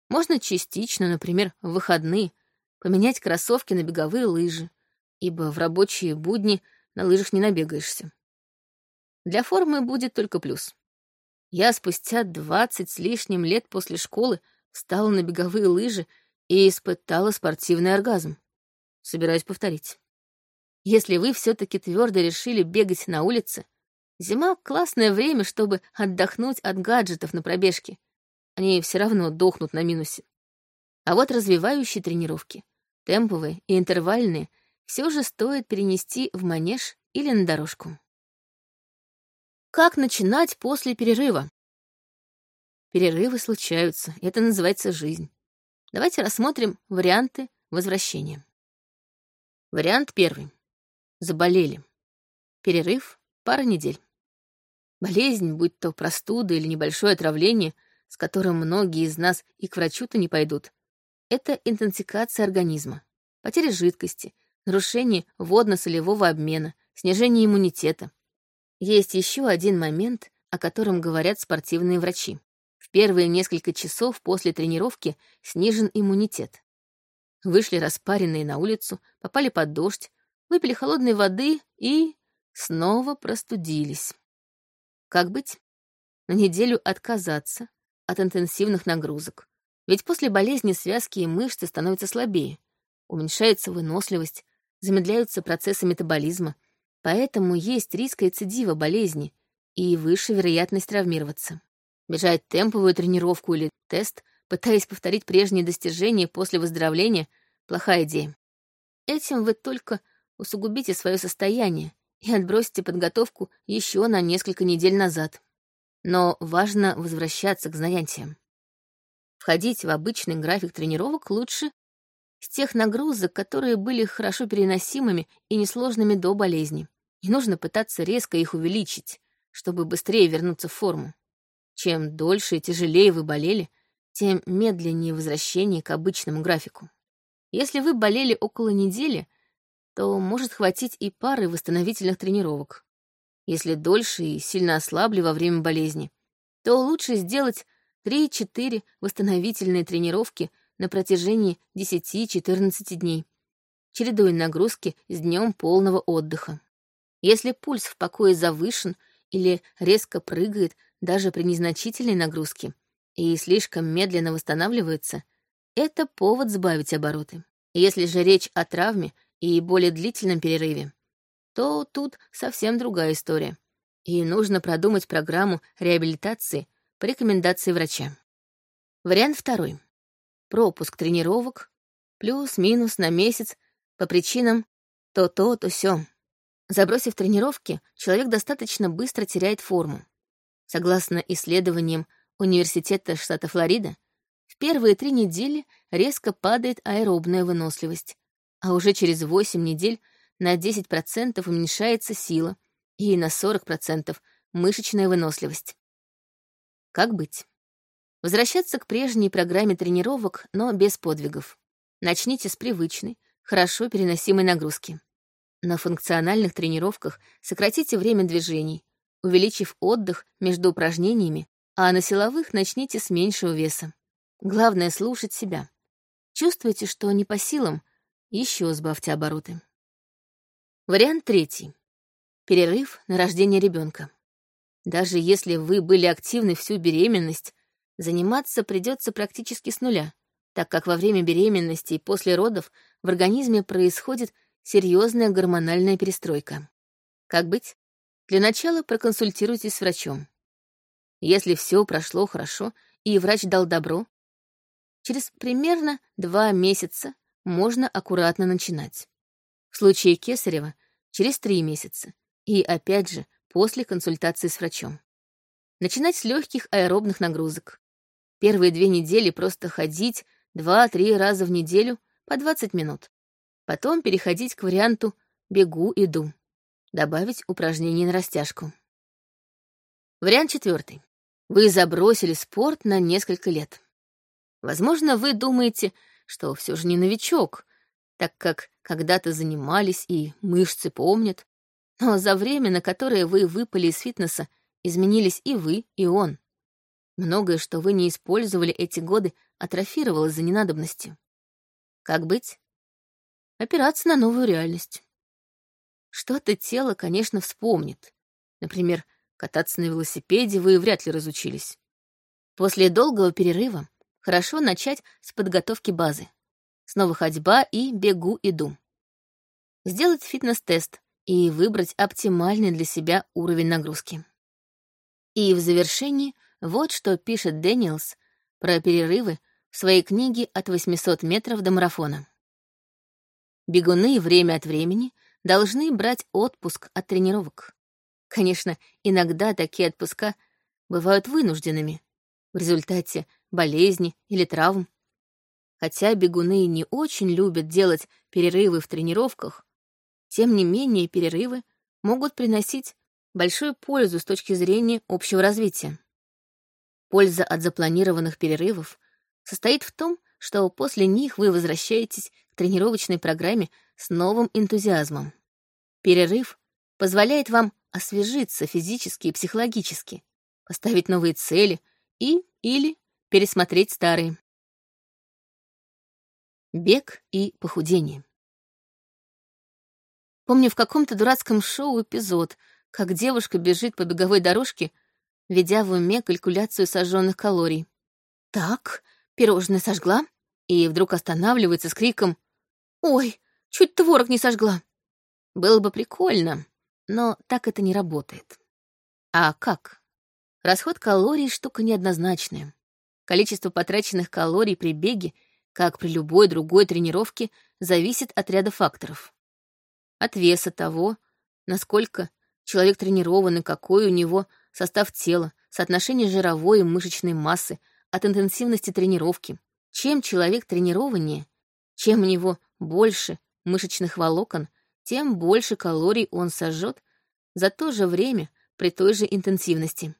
Можно частично, например, в выходные, поменять кроссовки на беговые лыжи, ибо в рабочие будни на лыжах не набегаешься. Для формы будет только плюс. Я спустя двадцать с лишним лет после школы встала на беговые лыжи и испытала спортивный оргазм. Собираюсь повторить. Если вы все-таки твердо решили бегать на улице, зима — классное время, чтобы отдохнуть от гаджетов на пробежке. Они все равно дохнут на минусе. А вот развивающие тренировки, темповые и интервальные, все же стоит перенести в манеж или на дорожку. Как начинать после перерыва? Перерывы случаются, это называется жизнь. Давайте рассмотрим варианты возвращения. Вариант первый. Заболели. Перерыв — пара недель. Болезнь, будь то простуда или небольшое отравление, с которым многие из нас и к врачу-то не пойдут, это интенсификация организма, потеря жидкости, нарушение водно-солевого обмена, снижение иммунитета. Есть еще один момент, о котором говорят спортивные врачи. В первые несколько часов после тренировки снижен иммунитет. Вышли распаренные на улицу, попали под дождь, выпили холодной воды и снова простудились. Как быть? На неделю отказаться от интенсивных нагрузок. Ведь после болезни связки и мышцы становятся слабее, уменьшается выносливость, замедляются процессы метаболизма, поэтому есть риск рецидива болезни и выше вероятность травмироваться. Бежать темповую тренировку или тест, пытаясь повторить прежние достижения после выздоровления, плохая идея. Этим вы только усугубите свое состояние и отбросите подготовку еще на несколько недель назад. Но важно возвращаться к занятиям. Входить в обычный график тренировок лучше с тех нагрузок, которые были хорошо переносимыми и несложными до болезни. Не нужно пытаться резко их увеличить, чтобы быстрее вернуться в форму. Чем дольше и тяжелее вы болели, тем медленнее возвращение к обычному графику. Если вы болели около недели — то может хватить и пары восстановительных тренировок. Если дольше и сильно ослабли во время болезни, то лучше сделать 3-4 восстановительные тренировки на протяжении 10-14 дней, чередуя нагрузки с днем полного отдыха. Если пульс в покое завышен или резко прыгает даже при незначительной нагрузке и слишком медленно восстанавливается, это повод сбавить обороты. Если же речь о травме и более длительном перерыве, то тут совсем другая история. И нужно продумать программу реабилитации по рекомендации врача. Вариант второй. Пропуск тренировок плюс-минус на месяц по причинам то-то, то сё. Забросив тренировки, человек достаточно быстро теряет форму. Согласно исследованиям Университета штата Флорида, в первые три недели резко падает аэробная выносливость, а уже через 8 недель на 10% уменьшается сила и на 40% мышечная выносливость. Как быть? Возвращаться к прежней программе тренировок, но без подвигов. Начните с привычной, хорошо переносимой нагрузки. На функциональных тренировках сократите время движений, увеличив отдых между упражнениями, а на силовых начните с меньшего веса. Главное — слушать себя. Чувствуете, что не по силам, еще сбавьте обороты. Вариант третий. Перерыв на рождение ребенка. Даже если вы были активны всю беременность, заниматься придется практически с нуля, так как во время беременности и после родов в организме происходит серьезная гормональная перестройка. Как быть? Для начала проконсультируйтесь с врачом. Если все прошло хорошо и врач дал добро, через примерно два месяца можно аккуратно начинать. В случае кесарева — через три месяца. И опять же, после консультации с врачом. Начинать с легких аэробных нагрузок. Первые две недели просто ходить два-три раза в неделю по 20 минут. Потом переходить к варианту «бегу-иду». Добавить упражнение на растяжку. Вариант четвертый. Вы забросили спорт на несколько лет. Возможно, вы думаете, что все же не новичок, так как когда-то занимались и мышцы помнят. Но за время, на которое вы выпали из фитнеса, изменились и вы, и он. Многое, что вы не использовали эти годы, атрофировалось за ненадобностью. Как быть? Опираться на новую реальность. Что-то тело, конечно, вспомнит. Например, кататься на велосипеде вы вряд ли разучились. После долгого перерыва хорошо начать с подготовки базы. Снова ходьба и бегу-иду. Сделать фитнес-тест и выбрать оптимальный для себя уровень нагрузки. И в завершении вот что пишет Дэниелс про перерывы в своей книге «От 800 метров до марафона». Бегуны время от времени должны брать отпуск от тренировок. Конечно, иногда такие отпуска бывают вынужденными в результате болезни или травм. Хотя бегуны не очень любят делать перерывы в тренировках, тем не менее перерывы могут приносить большую пользу с точки зрения общего развития. Польза от запланированных перерывов состоит в том, что после них вы возвращаетесь к тренировочной программе с новым энтузиазмом. Перерыв позволяет вам освежиться физически и психологически, поставить новые цели и или пересмотреть старые. Бег и похудение. Помню в каком-то дурацком шоу эпизод, как девушка бежит по беговой дорожке, ведя в уме калькуляцию сожженных калорий. Так, пирожное сожгла, и вдруг останавливается с криком «Ой, чуть творог не сожгла!» Было бы прикольно, но так это не работает. А как? Расход калорий — штука неоднозначная. Количество потраченных калорий при беге, как при любой другой тренировке, зависит от ряда факторов. От веса того, насколько человек тренирован и какой у него состав тела, соотношение жировой и мышечной массы, от интенсивности тренировки. Чем человек тренированнее, чем у него больше мышечных волокон, тем больше калорий он сожжет за то же время при той же интенсивности.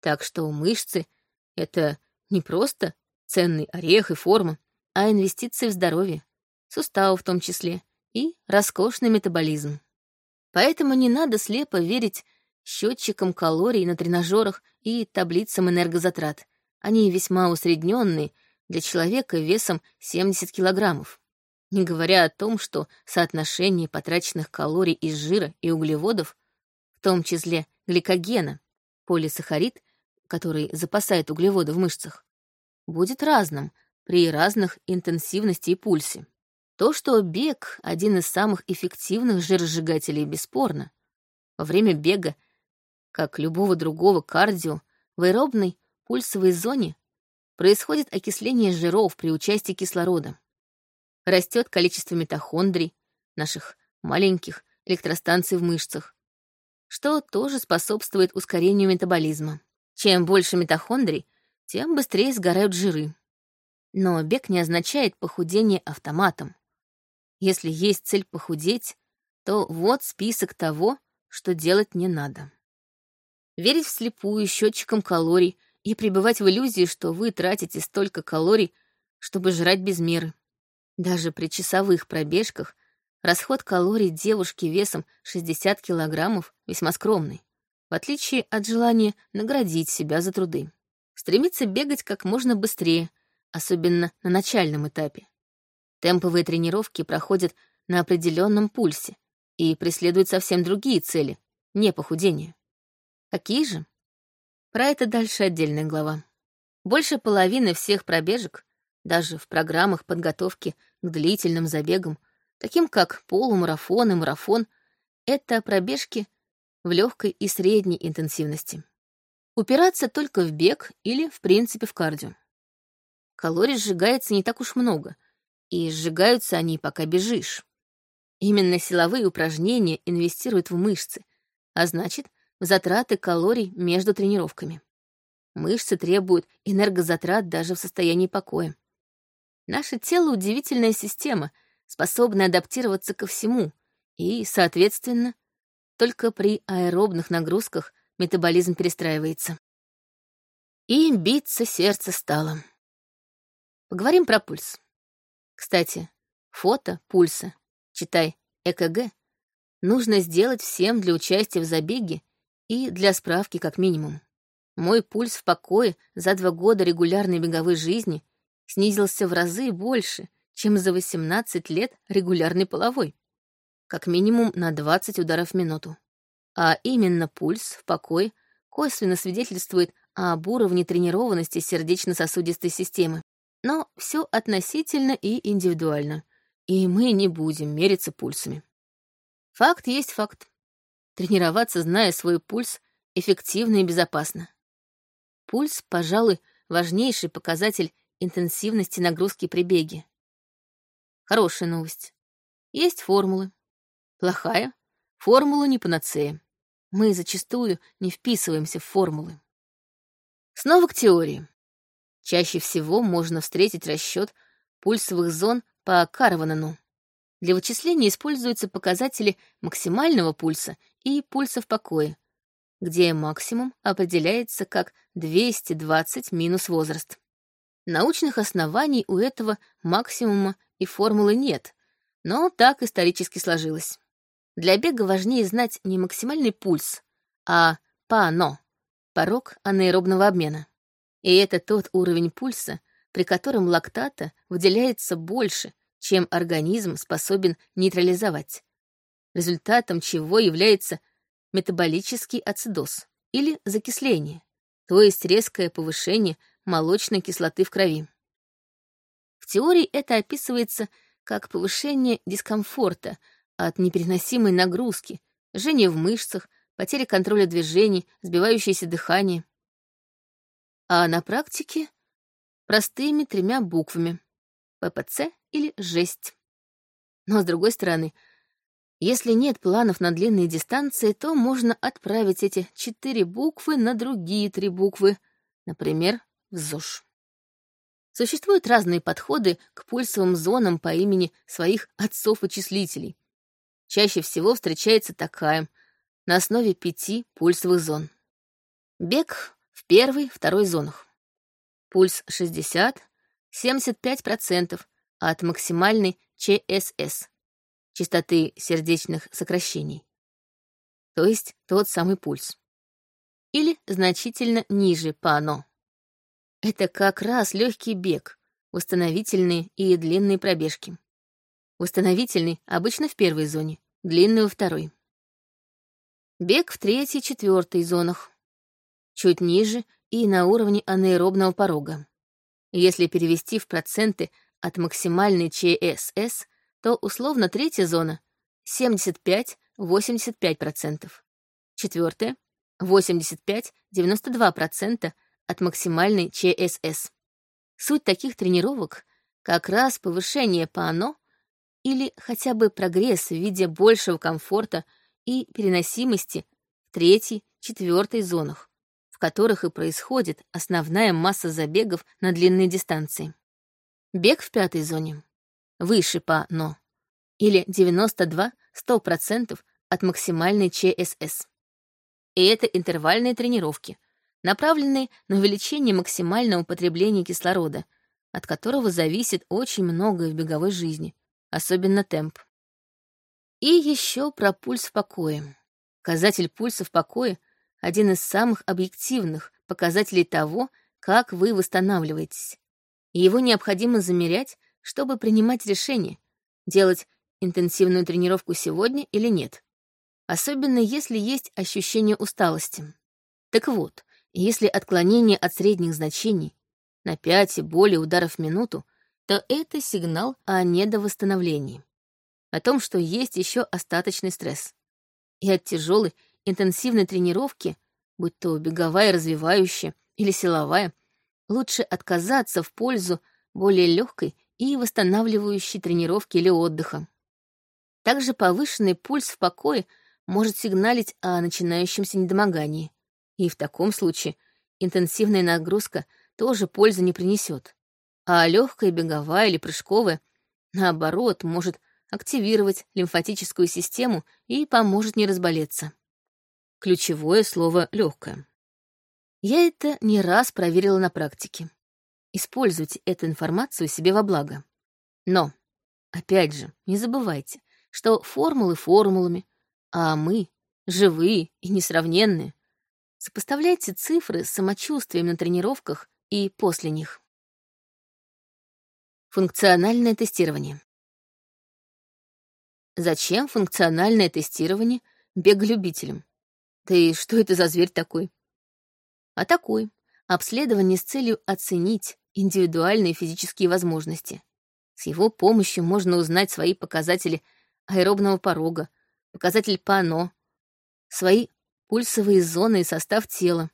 Так что мышцы — это не просто ценный орех и форма, а инвестиции в здоровье, суставы в том числе, и роскошный метаболизм. Поэтому не надо слепо верить счетчикам калорий на тренажерах и таблицам энергозатрат. Они весьма усредненные для человека весом 70 килограммов. Не говоря о том, что соотношение потраченных калорий из жира и углеводов, в том числе гликогена, полисахарид, который запасает углеводы в мышцах, будет разным при разных интенсивности и пульсе. То, что бег — один из самых эффективных жиросжигателей, бесспорно. Во время бега, как любого другого кардио, в аэробной пульсовой зоне происходит окисление жиров при участии кислорода. Растет количество митохондрий, наших маленьких электростанций в мышцах, что тоже способствует ускорению метаболизма. Чем больше митохондрий, тем быстрее сгорают жиры. Но бег не означает похудение автоматом. Если есть цель похудеть, то вот список того, что делать не надо. Верить вслепую счетчикам калорий и пребывать в иллюзии, что вы тратите столько калорий, чтобы жрать без меры. Даже при часовых пробежках расход калорий девушки весом 60 килограммов весьма скромный, в отличие от желания наградить себя за труды. Стремиться бегать как можно быстрее, особенно на начальном этапе. Темповые тренировки проходят на определенном пульсе и преследуют совсем другие цели, не похудение. Какие же? Про это дальше отдельная глава. Больше половины всех пробежек, даже в программах подготовки к длительным забегам, таким как полумарафон и марафон, это пробежки в легкой и средней интенсивности. Упираться только в бег или, в принципе, в кардио. Калорий сжигается не так уж много, и сжигаются они, пока бежишь. Именно силовые упражнения инвестируют в мышцы, а значит, затраты калорий между тренировками. Мышцы требуют энергозатрат даже в состоянии покоя. Наше тело — удивительная система, способная адаптироваться ко всему, и, соответственно, только при аэробных нагрузках метаболизм перестраивается. И биться сердце стало. Поговорим про пульс. Кстати, фото пульса, читай ЭКГ, нужно сделать всем для участия в забеге и для справки как минимум. Мой пульс в покое за два года регулярной беговой жизни снизился в разы больше, чем за 18 лет регулярной половой. Как минимум на 20 ударов в минуту. А именно пульс в покое косвенно свидетельствует об уровне тренированности сердечно-сосудистой системы. Но все относительно и индивидуально, и мы не будем мериться пульсами. Факт есть факт. Тренироваться, зная свой пульс, эффективно и безопасно. Пульс, пожалуй, важнейший показатель интенсивности нагрузки при беге. Хорошая новость. Есть формулы. Плохая — формула не панацея. Мы зачастую не вписываемся в формулы. Снова к теории. Чаще всего можно встретить расчет пульсовых зон по Карванану. Для вычисления используются показатели максимального пульса и пульса в покое, где максимум определяется как 220 минус возраст. Научных оснований у этого максимума и формулы нет, но так исторически сложилось. Для бега важнее знать не максимальный пульс, а ПАНО — порог анаэробного обмена. И это тот уровень пульса, при котором лактата выделяется больше, чем организм способен нейтрализовать, результатом чего является метаболический ацидоз или закисление, то есть резкое повышение молочной кислоты в крови. В теории это описывается как повышение дискомфорта от непереносимой нагрузки, жжение в мышцах, потеря контроля движений, сбивающееся дыхание. А на практике простыми тремя буквами — ППЦ или жесть. Но, с другой стороны, если нет планов на длинные дистанции, то можно отправить эти четыре буквы на другие три буквы, например, в ЗОЖ. Существуют разные подходы к пульсовым зонам по имени своих отцов-вычислителей. Чаще всего встречается такая, на основе пяти пульсовых зон. Бег в первой, второй зонах. Пульс 60-75% от максимальной ЧСС, частоты сердечных сокращений. То есть тот самый пульс. Или значительно ниже ПАНО. Это как раз легкий бег, восстановительные и длинные пробежки. Восстановительный обычно в первой зоне, длинный во второй. Бег в третьей, четвертой зонах. Чуть ниже и на уровне анаэробного порога. Если перевести в проценты от максимальной ЧСС, то условно третья зона — 75-85%. Четвертая — 85-92% от максимальной ЧСС. Суть таких тренировок — как раз повышение по ОНО или хотя бы прогресс в виде большего комфорта и переносимости в третьей, четвертой зонах, в которых и происходит основная масса забегов на длинные дистанции. Бег в пятой зоне выше по НО или 92-100% от максимальной ЧСС. И это интервальные тренировки, направленные на увеличение максимального потребления кислорода, от которого зависит очень многое в беговой жизни, особенно темп. И еще про пульс в покое. Показатель пульса в покое — один из самых объективных показателей того, как вы восстанавливаетесь. Его необходимо замерять, чтобы принимать решение, делать интенсивную тренировку сегодня или нет. Особенно если есть ощущение усталости. Так вот, если отклонение от средних значений на 5 и более ударов в минуту, то это сигнал о недовосстановлении, о том, что есть еще остаточный стресс. И от тяжелой интенсивной тренировки, будь то беговая, развивающая или силовая, лучше отказаться в пользу более легкой и восстанавливающей тренировки или отдыха. Также повышенный пульс в покое может сигналить о начинающемся недомогании, и в таком случае интенсивная нагрузка тоже пользы не принесет а легкая беговая или прыжковая, наоборот, может активировать лимфатическую систему и поможет не разболеться. Ключевое слово «легкое». Я это не раз проверила на практике. Используйте эту информацию себе во благо. Но, опять же, не забывайте, что формулы формулами, а мы — живые и несравненные. Сопоставляйте цифры с самочувствием на тренировках и после них. Функциональное тестирование. Зачем функциональное тестирование беголюбителям? Да и что это за зверь такой? А такой — обследование с целью оценить индивидуальные физические возможности. С его помощью можно узнать свои показатели аэробного порога, показатель ПАНО, свои пульсовые зоны и состав тела,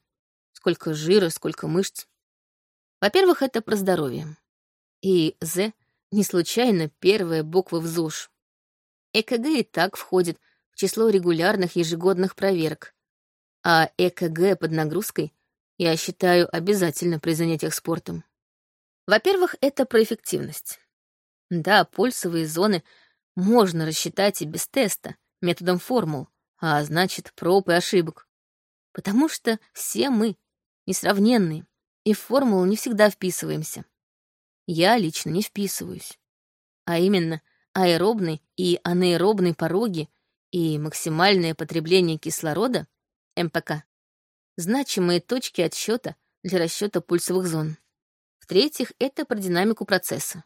сколько жира, сколько мышц. Во-первых, это про здоровье. И «З» не случайно первая буква в ЗОЖ. ЭКГ и так входит в число регулярных ежегодных проверок, а ЭКГ под нагрузкой я считаю обязательно при занятиях спортом. Во-первых, это про эффективность. Да, пульсовые зоны можно рассчитать и без теста, методом формул, а значит, проб и ошибок. Потому что все мы несравненные, и в формулу не всегда вписываемся я лично не вписываюсь. А именно, аэробный и анаэробный пороги и максимальное потребление кислорода, МПК, значимые точки отсчета для расчета пульсовых зон. В-третьих, это про динамику процесса.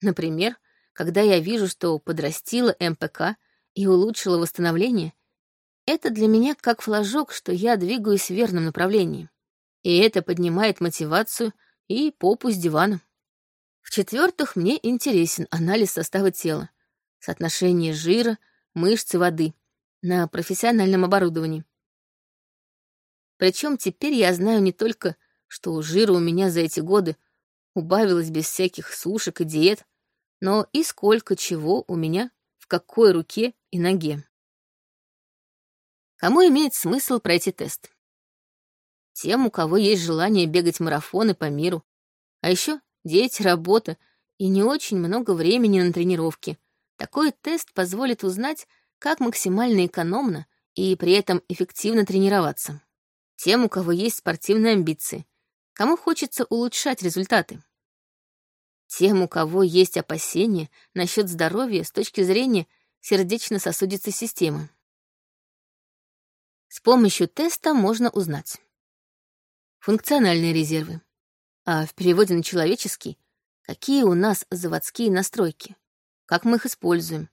Например, когда я вижу, что подрастила МПК и улучшила восстановление, это для меня как флажок, что я двигаюсь в верном направлении. И это поднимает мотивацию и попу с дивана. В-четвертых, мне интересен анализ состава тела, соотношение жира, мышц и воды на профессиональном оборудовании. Причем теперь я знаю не только, что жира у меня за эти годы убавилось без всяких сушек и диет, но и сколько чего у меня в какой руке и ноге. Кому имеет смысл пройти тест? Тем, у кого есть желание бегать марафоны по миру, а еще дети, работа и не очень много времени на тренировки. Такой тест позволит узнать, как максимально экономно и при этом эффективно тренироваться. Тем, у кого есть спортивные амбиции, кому хочется улучшать результаты. Тем, у кого есть опасения насчет здоровья с точки зрения сердечно-сосудистой системы. С помощью теста можно узнать функциональные резервы, а в переводе на человеческий — какие у нас заводские настройки, как мы их используем,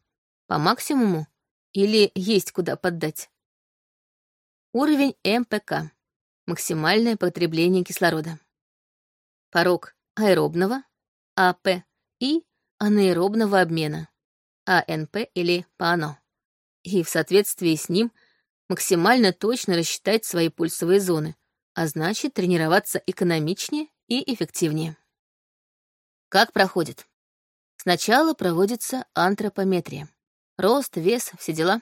по максимуму или есть куда поддать. Уровень МПК — максимальное потребление кислорода. Порог аэробного, АП, и анаэробного обмена, АНП или ПАНО, и в соответствии с ним максимально точно рассчитать свои пульсовые зоны, а значит тренироваться экономичнее и эффективнее. Как проходит? Сначала проводится антропометрия. Рост, вес, все дела.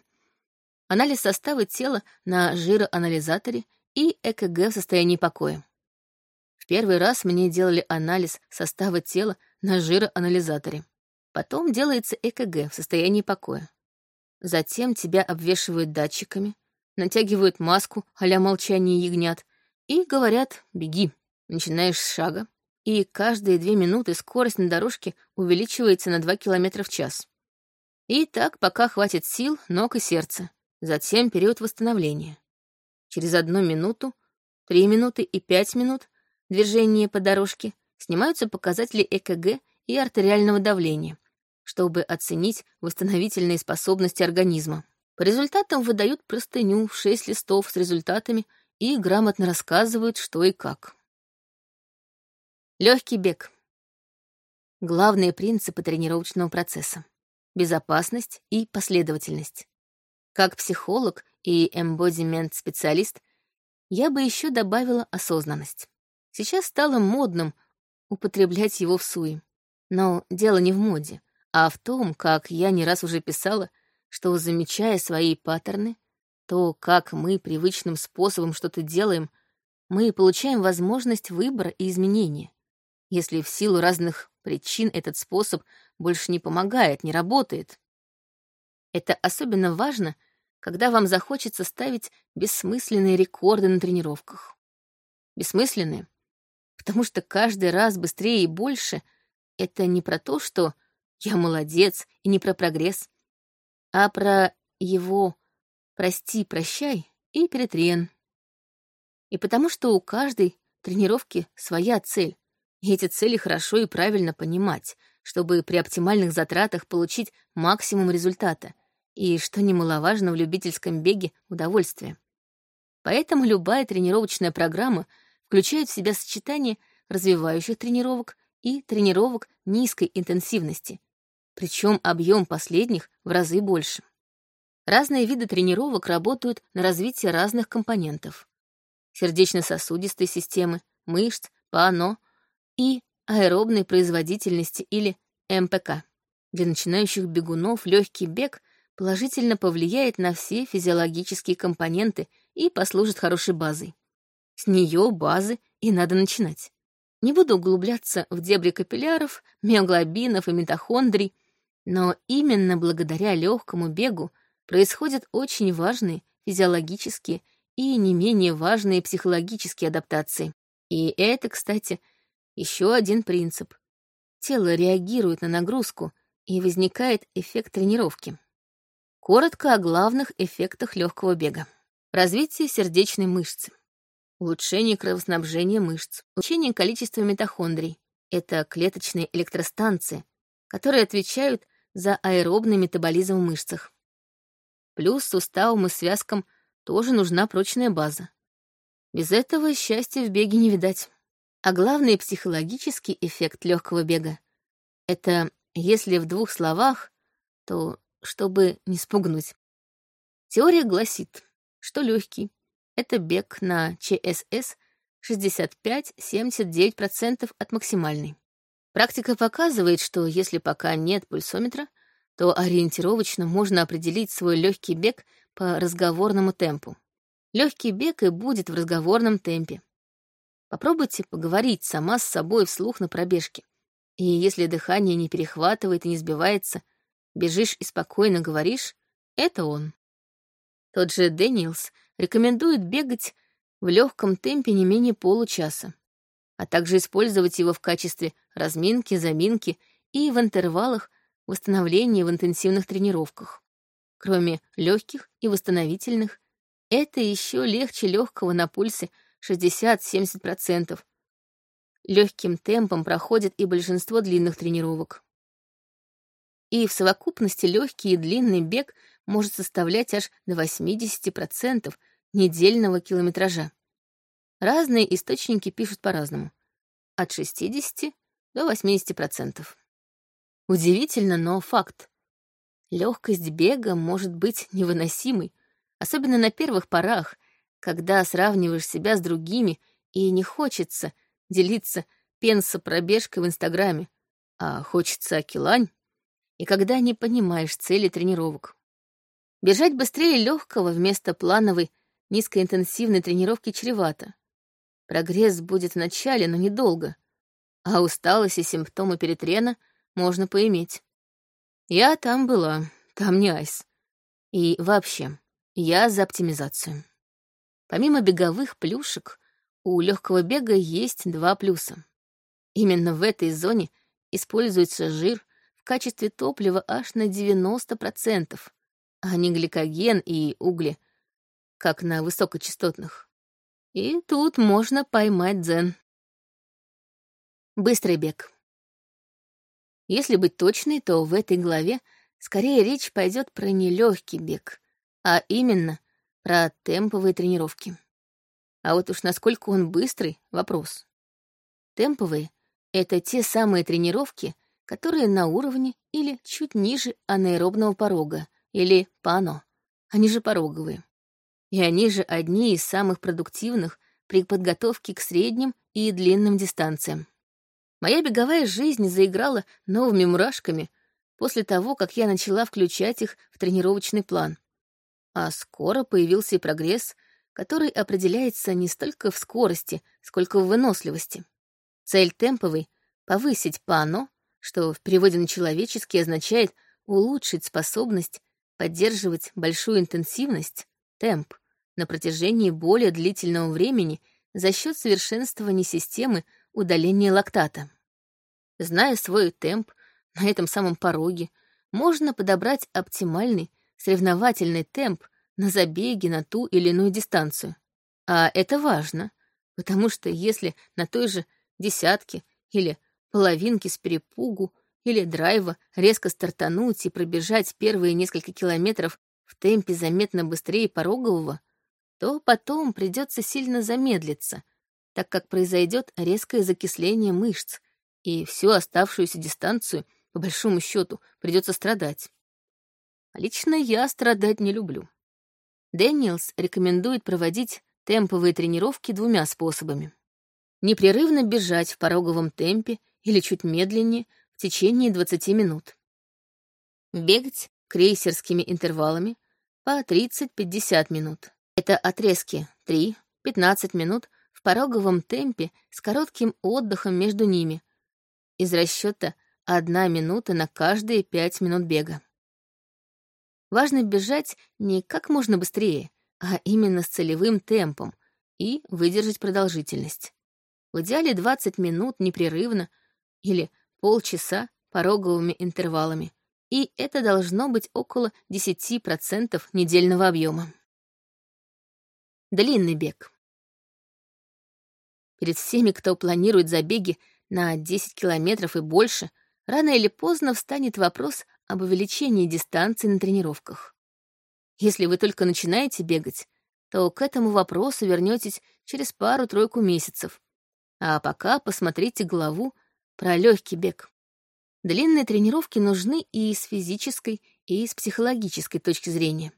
Анализ состава тела на жироанализаторе и ЭКГ в состоянии покоя. В первый раз мне делали анализ состава тела на жироанализаторе. Потом делается ЭКГ в состоянии покоя. Затем тебя обвешивают датчиками, натягивают маску а-ля молчание ягнят и говорят «беги». Начинаешь с шага, и каждые две минуты скорость на дорожке увеличивается на 2 км в час. И так, пока хватит сил, ног и сердца. Затем период восстановления. Через одну минуту, три минуты и пять минут движения по дорожке снимаются показатели ЭКГ и артериального давления, чтобы оценить восстановительные способности организма. По результатам выдают простыню в шесть листов с результатами и грамотно рассказывают, что и как. Легкий бег. Главные принципы тренировочного процесса. Безопасность и последовательность. Как психолог и эмбодимент-специалист я бы еще добавила осознанность. Сейчас стало модным употреблять его в суе. Но дело не в моде, а в том, как я не раз уже писала, что, замечая свои паттерны, то, как мы привычным способом что-то делаем, мы получаем возможность выбора и изменения. Если в силу разных причин этот способ больше не помогает, не работает. Это особенно важно, когда вам захочется ставить бессмысленные рекорды на тренировках. Бессмысленные, потому что каждый раз быстрее и больше — это не про то, что я молодец, и не про прогресс, а про его «прости, прощай» и перетрен. И потому что у каждой тренировки своя цель, и эти цели хорошо и правильно понимать, чтобы при оптимальных затратах получить максимум результата и, что немаловажно в любительском беге, удовольствие. Поэтому любая тренировочная программа включает в себя сочетание развивающих тренировок и тренировок низкой интенсивности, причем объем последних в разы больше. Разные виды тренировок работают на развитие разных компонентов. Сердечно-сосудистой системы, мышц, ПАНО и аэробной производительности или МПК. Для начинающих бегунов легкий бег положительно повлияет на все физиологические компоненты и послужит хорошей базой. С нее базы и надо начинать. Не буду углубляться в дебри капилляров, миоглобинов и митохондрий, но именно благодаря легкому бегу происходят очень важные физиологические и не менее важные психологические адаптации. И это, кстати, еще один принцип. Тело реагирует на нагрузку, и возникает эффект тренировки. Коротко о главных эффектах легкого бега. Развитие сердечной мышцы. Улучшение кровоснабжения мышц. Улучшение количества митохондрий. Это клеточные электростанции, которые отвечают за аэробный метаболизм в мышцах. Плюс суставам и связкам тоже нужна прочная база. Без этого счастья в беге не видать. А главный психологический эффект легкого бега — это, если в двух словах, то чтобы не спугнуть. Теория гласит, что легкий — это бег на ЧСС 65-79% от максимальной. Практика показывает, что если пока нет пульсометра, то ориентировочно можно определить свой легкий бег по разговорному темпу. Легкий бег и будет в разговорном темпе. Попробуйте поговорить сама с собой вслух на пробежке. И если дыхание не перехватывает и не сбивается, бежишь и спокойно говоришь — это он. Тот же Дэниелс рекомендует бегать в легком темпе не менее получаса а также использовать его в качестве разминки, заминки и в интервалах восстановления в интенсивных тренировках. Кроме легких и восстановительных, это еще легче легкого на пульсе 60-70%. Легким темпом проходит и большинство длинных тренировок. И в совокупности легкий и длинный бег может составлять аж до 80% недельного километража. Разные источники пишут по-разному. От 60 до 80%. Удивительно, но факт. Легкость бега может быть невыносимой, особенно на первых порах, когда сравниваешь себя с другими и не хочется делиться пенса пробежкой в Инстаграме, а хочется килань, и когда не понимаешь цели тренировок. Бежать быстрее легкого вместо плановой низкоинтенсивной тренировки чревато. Прогресс будет в начале, но недолго, а усталость и симптомы перетрена можно поиметь. Я там была, там не айс. И вообще, я за оптимизацию. Помимо беговых плюшек, у легкого бега есть два плюса. Именно в этой зоне используется жир качестве топлива аж на 90%, а не гликоген и угли, как на высокочастотных. И тут можно поймать дзен. Быстрый бег. Если быть точной, то в этой главе скорее речь пойдет про нелегкий бег, а именно про темповые тренировки. А вот уж насколько он быстрый — вопрос. Темповые — это те самые тренировки, которые на уровне или чуть ниже анаэробного порога, или ПАНО, они же пороговые. И они же одни из самых продуктивных при подготовке к средним и длинным дистанциям. Моя беговая жизнь заиграла новыми мурашками после того, как я начала включать их в тренировочный план. А скоро появился и прогресс, который определяется не столько в скорости, сколько в выносливости. Цель темповой — повысить ПАНО, что в переводе на человеческий означает улучшить способность поддерживать большую интенсивность, темп, на протяжении более длительного времени за счет совершенствования системы удаления лактата. Зная свой темп на этом самом пороге, можно подобрать оптимальный соревновательный темп на забеге на ту или иную дистанцию. А это важно, потому что если на той же десятке или половинке с перепугу или драйва резко стартануть и пробежать первые несколько километров в темпе заметно быстрее порогового, то потом придется сильно замедлиться, так как произойдет резкое закисление мышц, и всю оставшуюся дистанцию, по большому счету, придется страдать. Лично я страдать не люблю. Дэниелс рекомендует проводить темповые тренировки двумя способами. Непрерывно бежать в пороговом темпе или чуть медленнее в течение 20 минут. Бегать крейсерскими интервалами по 30-50 минут. Это отрезки 3-15 минут в пороговом темпе с коротким отдыхом между ними. Из расчета 1 минута на каждые 5 минут бега. Важно бежать не как можно быстрее, а именно с целевым темпом и выдержать продолжительность. В идеале 20 минут непрерывно или полчаса пороговыми интервалами, и это должно быть около 10% недельного объема. Длинный бег. Перед всеми, кто планирует забеги на 10 километров и больше, рано или поздно встанет вопрос об увеличении дистанции на тренировках. Если вы только начинаете бегать, то к этому вопросу вернетесь через пару-тройку месяцев. А пока посмотрите главу про легкий бег. Длинные тренировки нужны и с физической, и с психологической точки зрения.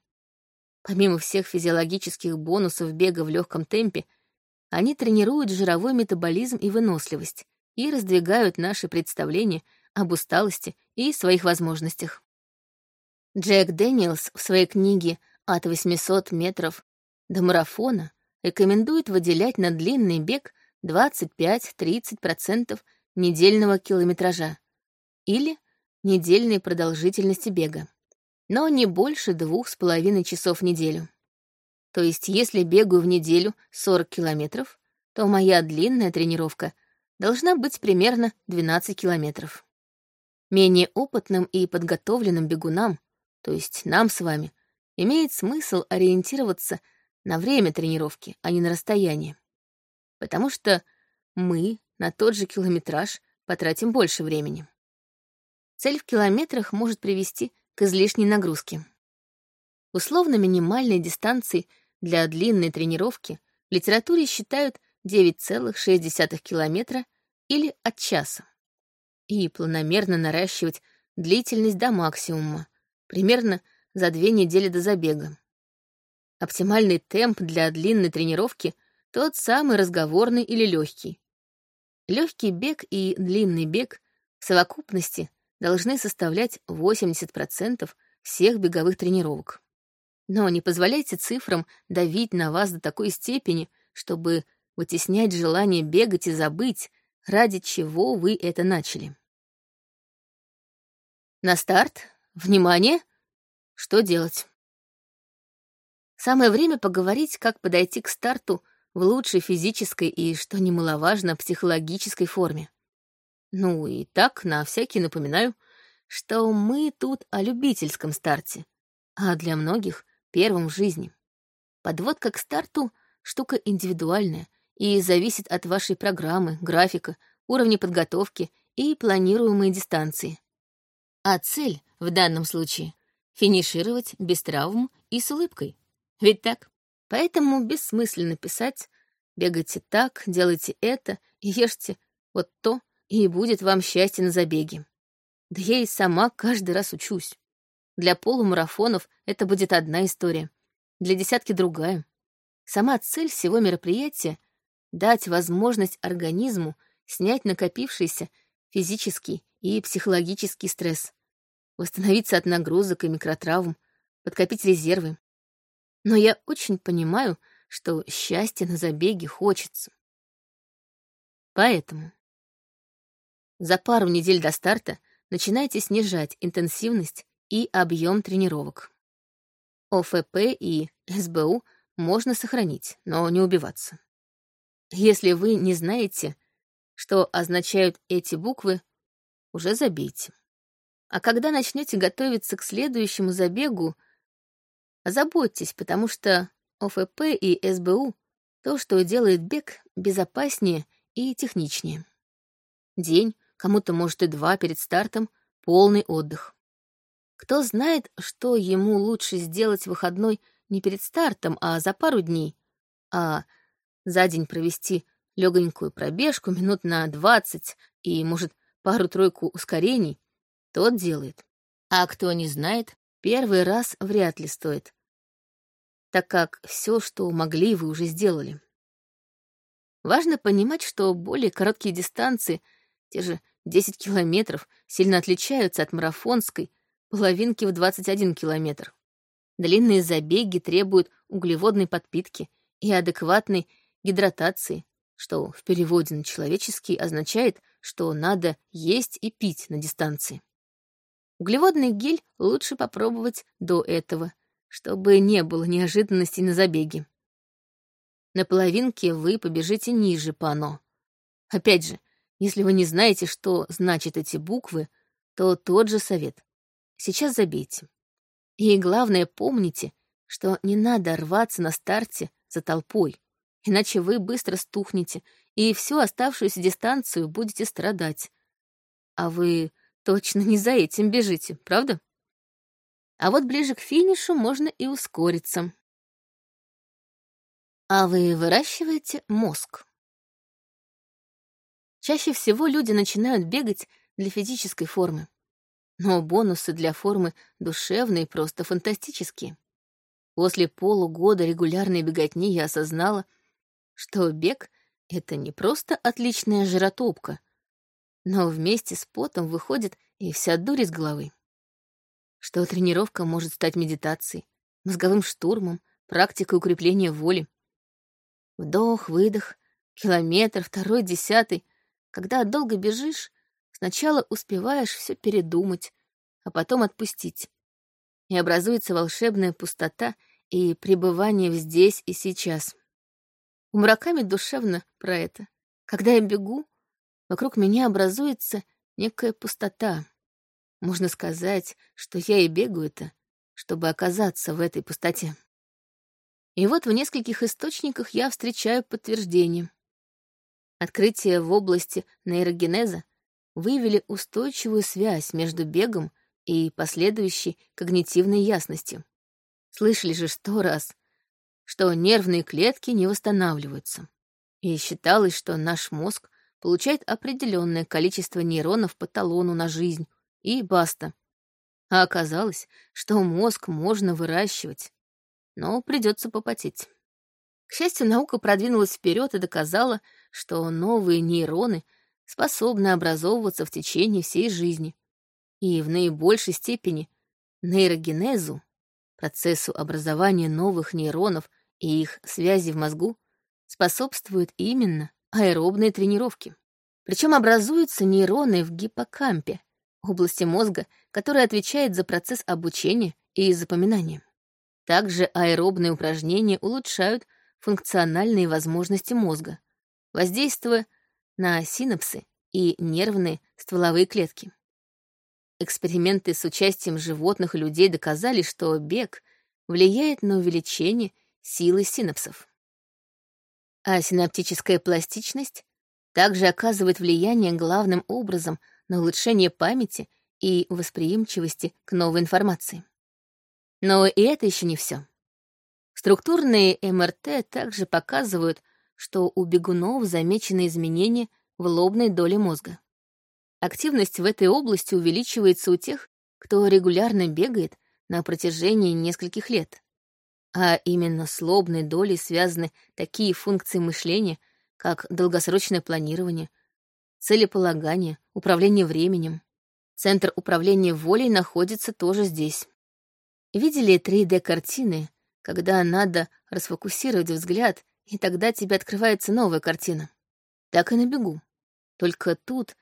Помимо всех физиологических бонусов бега в легком темпе, они тренируют жировой метаболизм и выносливость и раздвигают наши представления об усталости и своих возможностях. Джек Дэниелс в своей книге «От 800 метров до марафона» рекомендует выделять на длинный бег 25-30% недельного километража или недельной продолжительности бега, но не больше двух с половиной часов в неделю. То есть, если бегаю в неделю 40 километров, то моя длинная тренировка должна быть примерно 12 километров. Менее опытным и подготовленным бегунам, то есть нам с вами, имеет смысл ориентироваться на время тренировки, а не на расстояние. Потому что мы на тот же километраж потратим больше времени. Цель в километрах может привести к излишней нагрузке. Условно минимальной дистанцией для длинной тренировки в литературе считают 9,6 километра или от часа. И планомерно наращивать длительность до максимума, примерно за две недели до забега. Оптимальный темп для длинной тренировки — тот самый разговорный или легкий. Легкий бег и длинный бег в совокупности должны составлять 80% всех беговых тренировок. Но не позволяйте цифрам давить на вас до такой степени, чтобы вытеснять желание бегать и забыть, ради чего вы это начали. На старт. Внимание! Что делать? Самое время поговорить, как подойти к старту в лучшей физической и, что немаловажно, психологической форме. Ну и так, на всякий напоминаю, что мы тут о любительском старте, а для многих — первом в жизни. Подводка к старту — штука индивидуальная и зависит от вашей программы, графика, уровня подготовки и планируемой дистанции. А цель в данном случае — финишировать без травм и с улыбкой. Ведь так? Поэтому бессмысленно писать «бегайте так, делайте это ешьте вот то, и будет вам счастье на забеге». Да я и сама каждый раз учусь. Для полумарафонов это будет одна история, для десятки другая. Сама цель всего мероприятия — дать возможность организму снять накопившийся физический и психологический стресс, восстановиться от нагрузок и микротравм, подкопить резервы. Но я очень понимаю, что счастья на забеге хочется. Поэтому за пару недель до старта начинайте снижать интенсивность и объем тренировок. ОФП и СБУ можно сохранить, но не убиваться. Если вы не знаете, что означают эти буквы, уже забейте. А когда начнете готовиться к следующему забегу, озаботьтесь, потому что ОФП и СБУ — то, что делает бег безопаснее и техничнее. День, кому-то, может, и два перед стартом, полный отдых. Кто знает, что ему лучше сделать выходной не перед стартом, а за пару дней, а за день провести легонькую пробежку минут на двадцать и, может, пару-тройку ускорений, тот делает. А кто не знает, первый раз вряд ли стоит, так как все, что могли, вы уже сделали. Важно понимать, что более короткие дистанции, те же 10 километров сильно отличаются от марафонской половинки в 21 километр. Длинные забеги требуют углеводной подпитки и адекватной гидратации, что в переводе на человеческий означает, что надо есть и пить на дистанции. Углеводный гель лучше попробовать до этого, чтобы не было неожиданностей на забеге. На половинке вы побежите ниже пано. Опять же, если вы не знаете, что значат эти буквы, то тот же совет. Сейчас забейте. И главное, помните, что не надо рваться на старте за толпой, иначе вы быстро стухнете и всю оставшуюся дистанцию будете страдать. А вы точно не за этим бежите, правда? А вот ближе к финишу можно и ускориться. А вы выращиваете мозг. Чаще всего люди начинают бегать для физической формы. Но бонусы для формы душевные просто фантастические. После полугода регулярной беготни я осознала, что бег — это не просто отличная жиротопка, но вместе с потом выходит и вся дурь из головы. Что тренировка может стать медитацией, мозговым штурмом, практикой укрепления воли. Вдох, выдох, километр, второй, десятый — когда долго бежишь, сначала успеваешь все передумать, а потом отпустить. И образуется волшебная пустота и пребывание здесь и сейчас. У Мураками душевно про это. Когда я бегу, вокруг меня образуется некая пустота. Можно сказать, что я и бегу это, чтобы оказаться в этой пустоте. И вот в нескольких источниках я встречаю подтверждение. Открытия в области нейрогенеза выявили устойчивую связь между бегом и последующей когнитивной ясностью. Слышали же сто раз, что нервные клетки не восстанавливаются. И считалось, что наш мозг получает определенное количество нейронов по талону на жизнь, и баста. А оказалось, что мозг можно выращивать, но придется попотеть. К счастью, наука продвинулась вперед и доказала, что новые нейроны способны образовываться в течение всей жизни. И в наибольшей степени нейрогенезу, процессу образования новых нейронов и их связи в мозгу, способствуют именно аэробные тренировки. Причем образуются нейроны в гиппокампе, области мозга, которая отвечает за процесс обучения и запоминания. Также аэробные упражнения улучшают функциональные возможности мозга, воздействуя на синапсы и нервные стволовые клетки. Эксперименты с участием животных и людей доказали, что бег влияет на увеличение силы синапсов. А синаптическая пластичность также оказывает влияние главным образом на улучшение памяти и восприимчивости к новой информации. Но и это еще не все. Структурные МРТ также показывают, что у бегунов замечены изменения в лобной доле мозга. Активность в этой области увеличивается у тех, кто регулярно бегает на протяжении нескольких лет. А именно с лобной долей связаны такие функции мышления, как долгосрочное планирование, целеполагание, управление временем. Центр управления волей находится тоже здесь. Видели 3D-картины, когда надо расфокусировать взгляд, и тогда тебе открывается новая картина? Так и на бегу. Только тут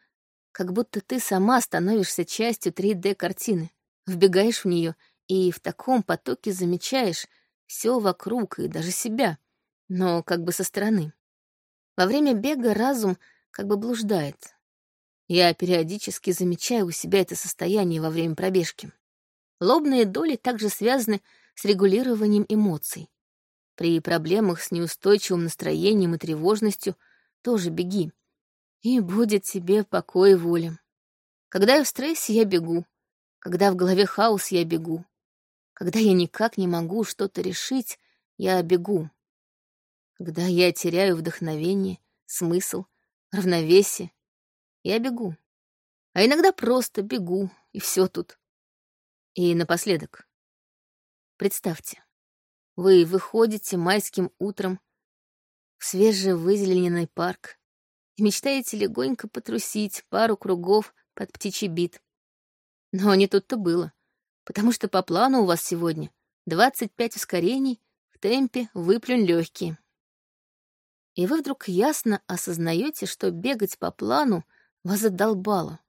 как будто ты сама становишься частью 3D-картины, вбегаешь в нее и в таком потоке замечаешь все вокруг и даже себя, но как бы со стороны. Во время бега разум как бы блуждает. Я периодически замечаю у себя это состояние во время пробежки. Лобные доли также связаны с регулированием эмоций. При проблемах с неустойчивым настроением и тревожностью тоже беги. И будет тебе покой и воля. Когда я в стрессе, я бегу. Когда в голове хаос, я бегу. Когда я никак не могу что-то решить, я бегу когда я теряю вдохновение, смысл, равновесие, я бегу. А иногда просто бегу, и все тут. И напоследок. Представьте, вы выходите майским утром в свежевызелененный парк и мечтаете легонько потрусить пару кругов под птичий бит. Но не тут-то было, потому что по плану у вас сегодня 25 ускорений в темпе выплюнь легкие и вы вдруг ясно осознаете, что бегать по плану вас задолбало.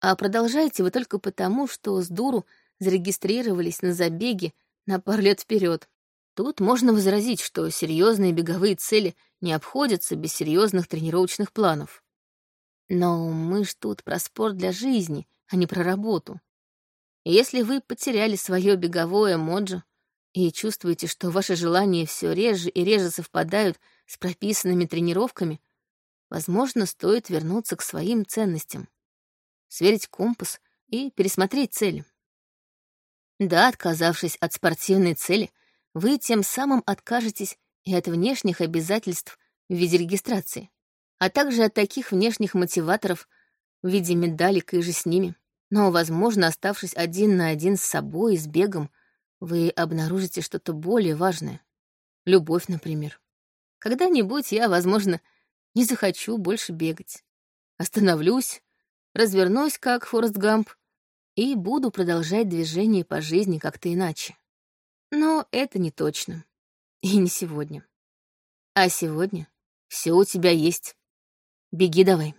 А продолжаете вы только потому, что с дуру зарегистрировались на забеге на пару лет вперед. Тут можно возразить, что серьезные беговые цели не обходятся без серьезных тренировочных планов. Но мы ж тут про спорт для жизни, а не про работу. Если вы потеряли свое беговое моджо и чувствуете, что ваши желания все реже и реже совпадают с прописанными тренировками, возможно, стоит вернуться к своим ценностям, сверить компас и пересмотреть цели. Да, отказавшись от спортивной цели, вы тем самым откажетесь и от внешних обязательств в виде регистрации, а также от таких внешних мотиваторов в виде медалек и же с ними. Но, возможно, оставшись один на один с собой и с бегом, вы обнаружите что-то более важное. Любовь, например. Когда-нибудь я, возможно, не захочу больше бегать. Остановлюсь, развернусь, как Форест Гамп, и буду продолжать движение по жизни как-то иначе. Но это не точно. И не сегодня. А сегодня все у тебя есть. Беги давай.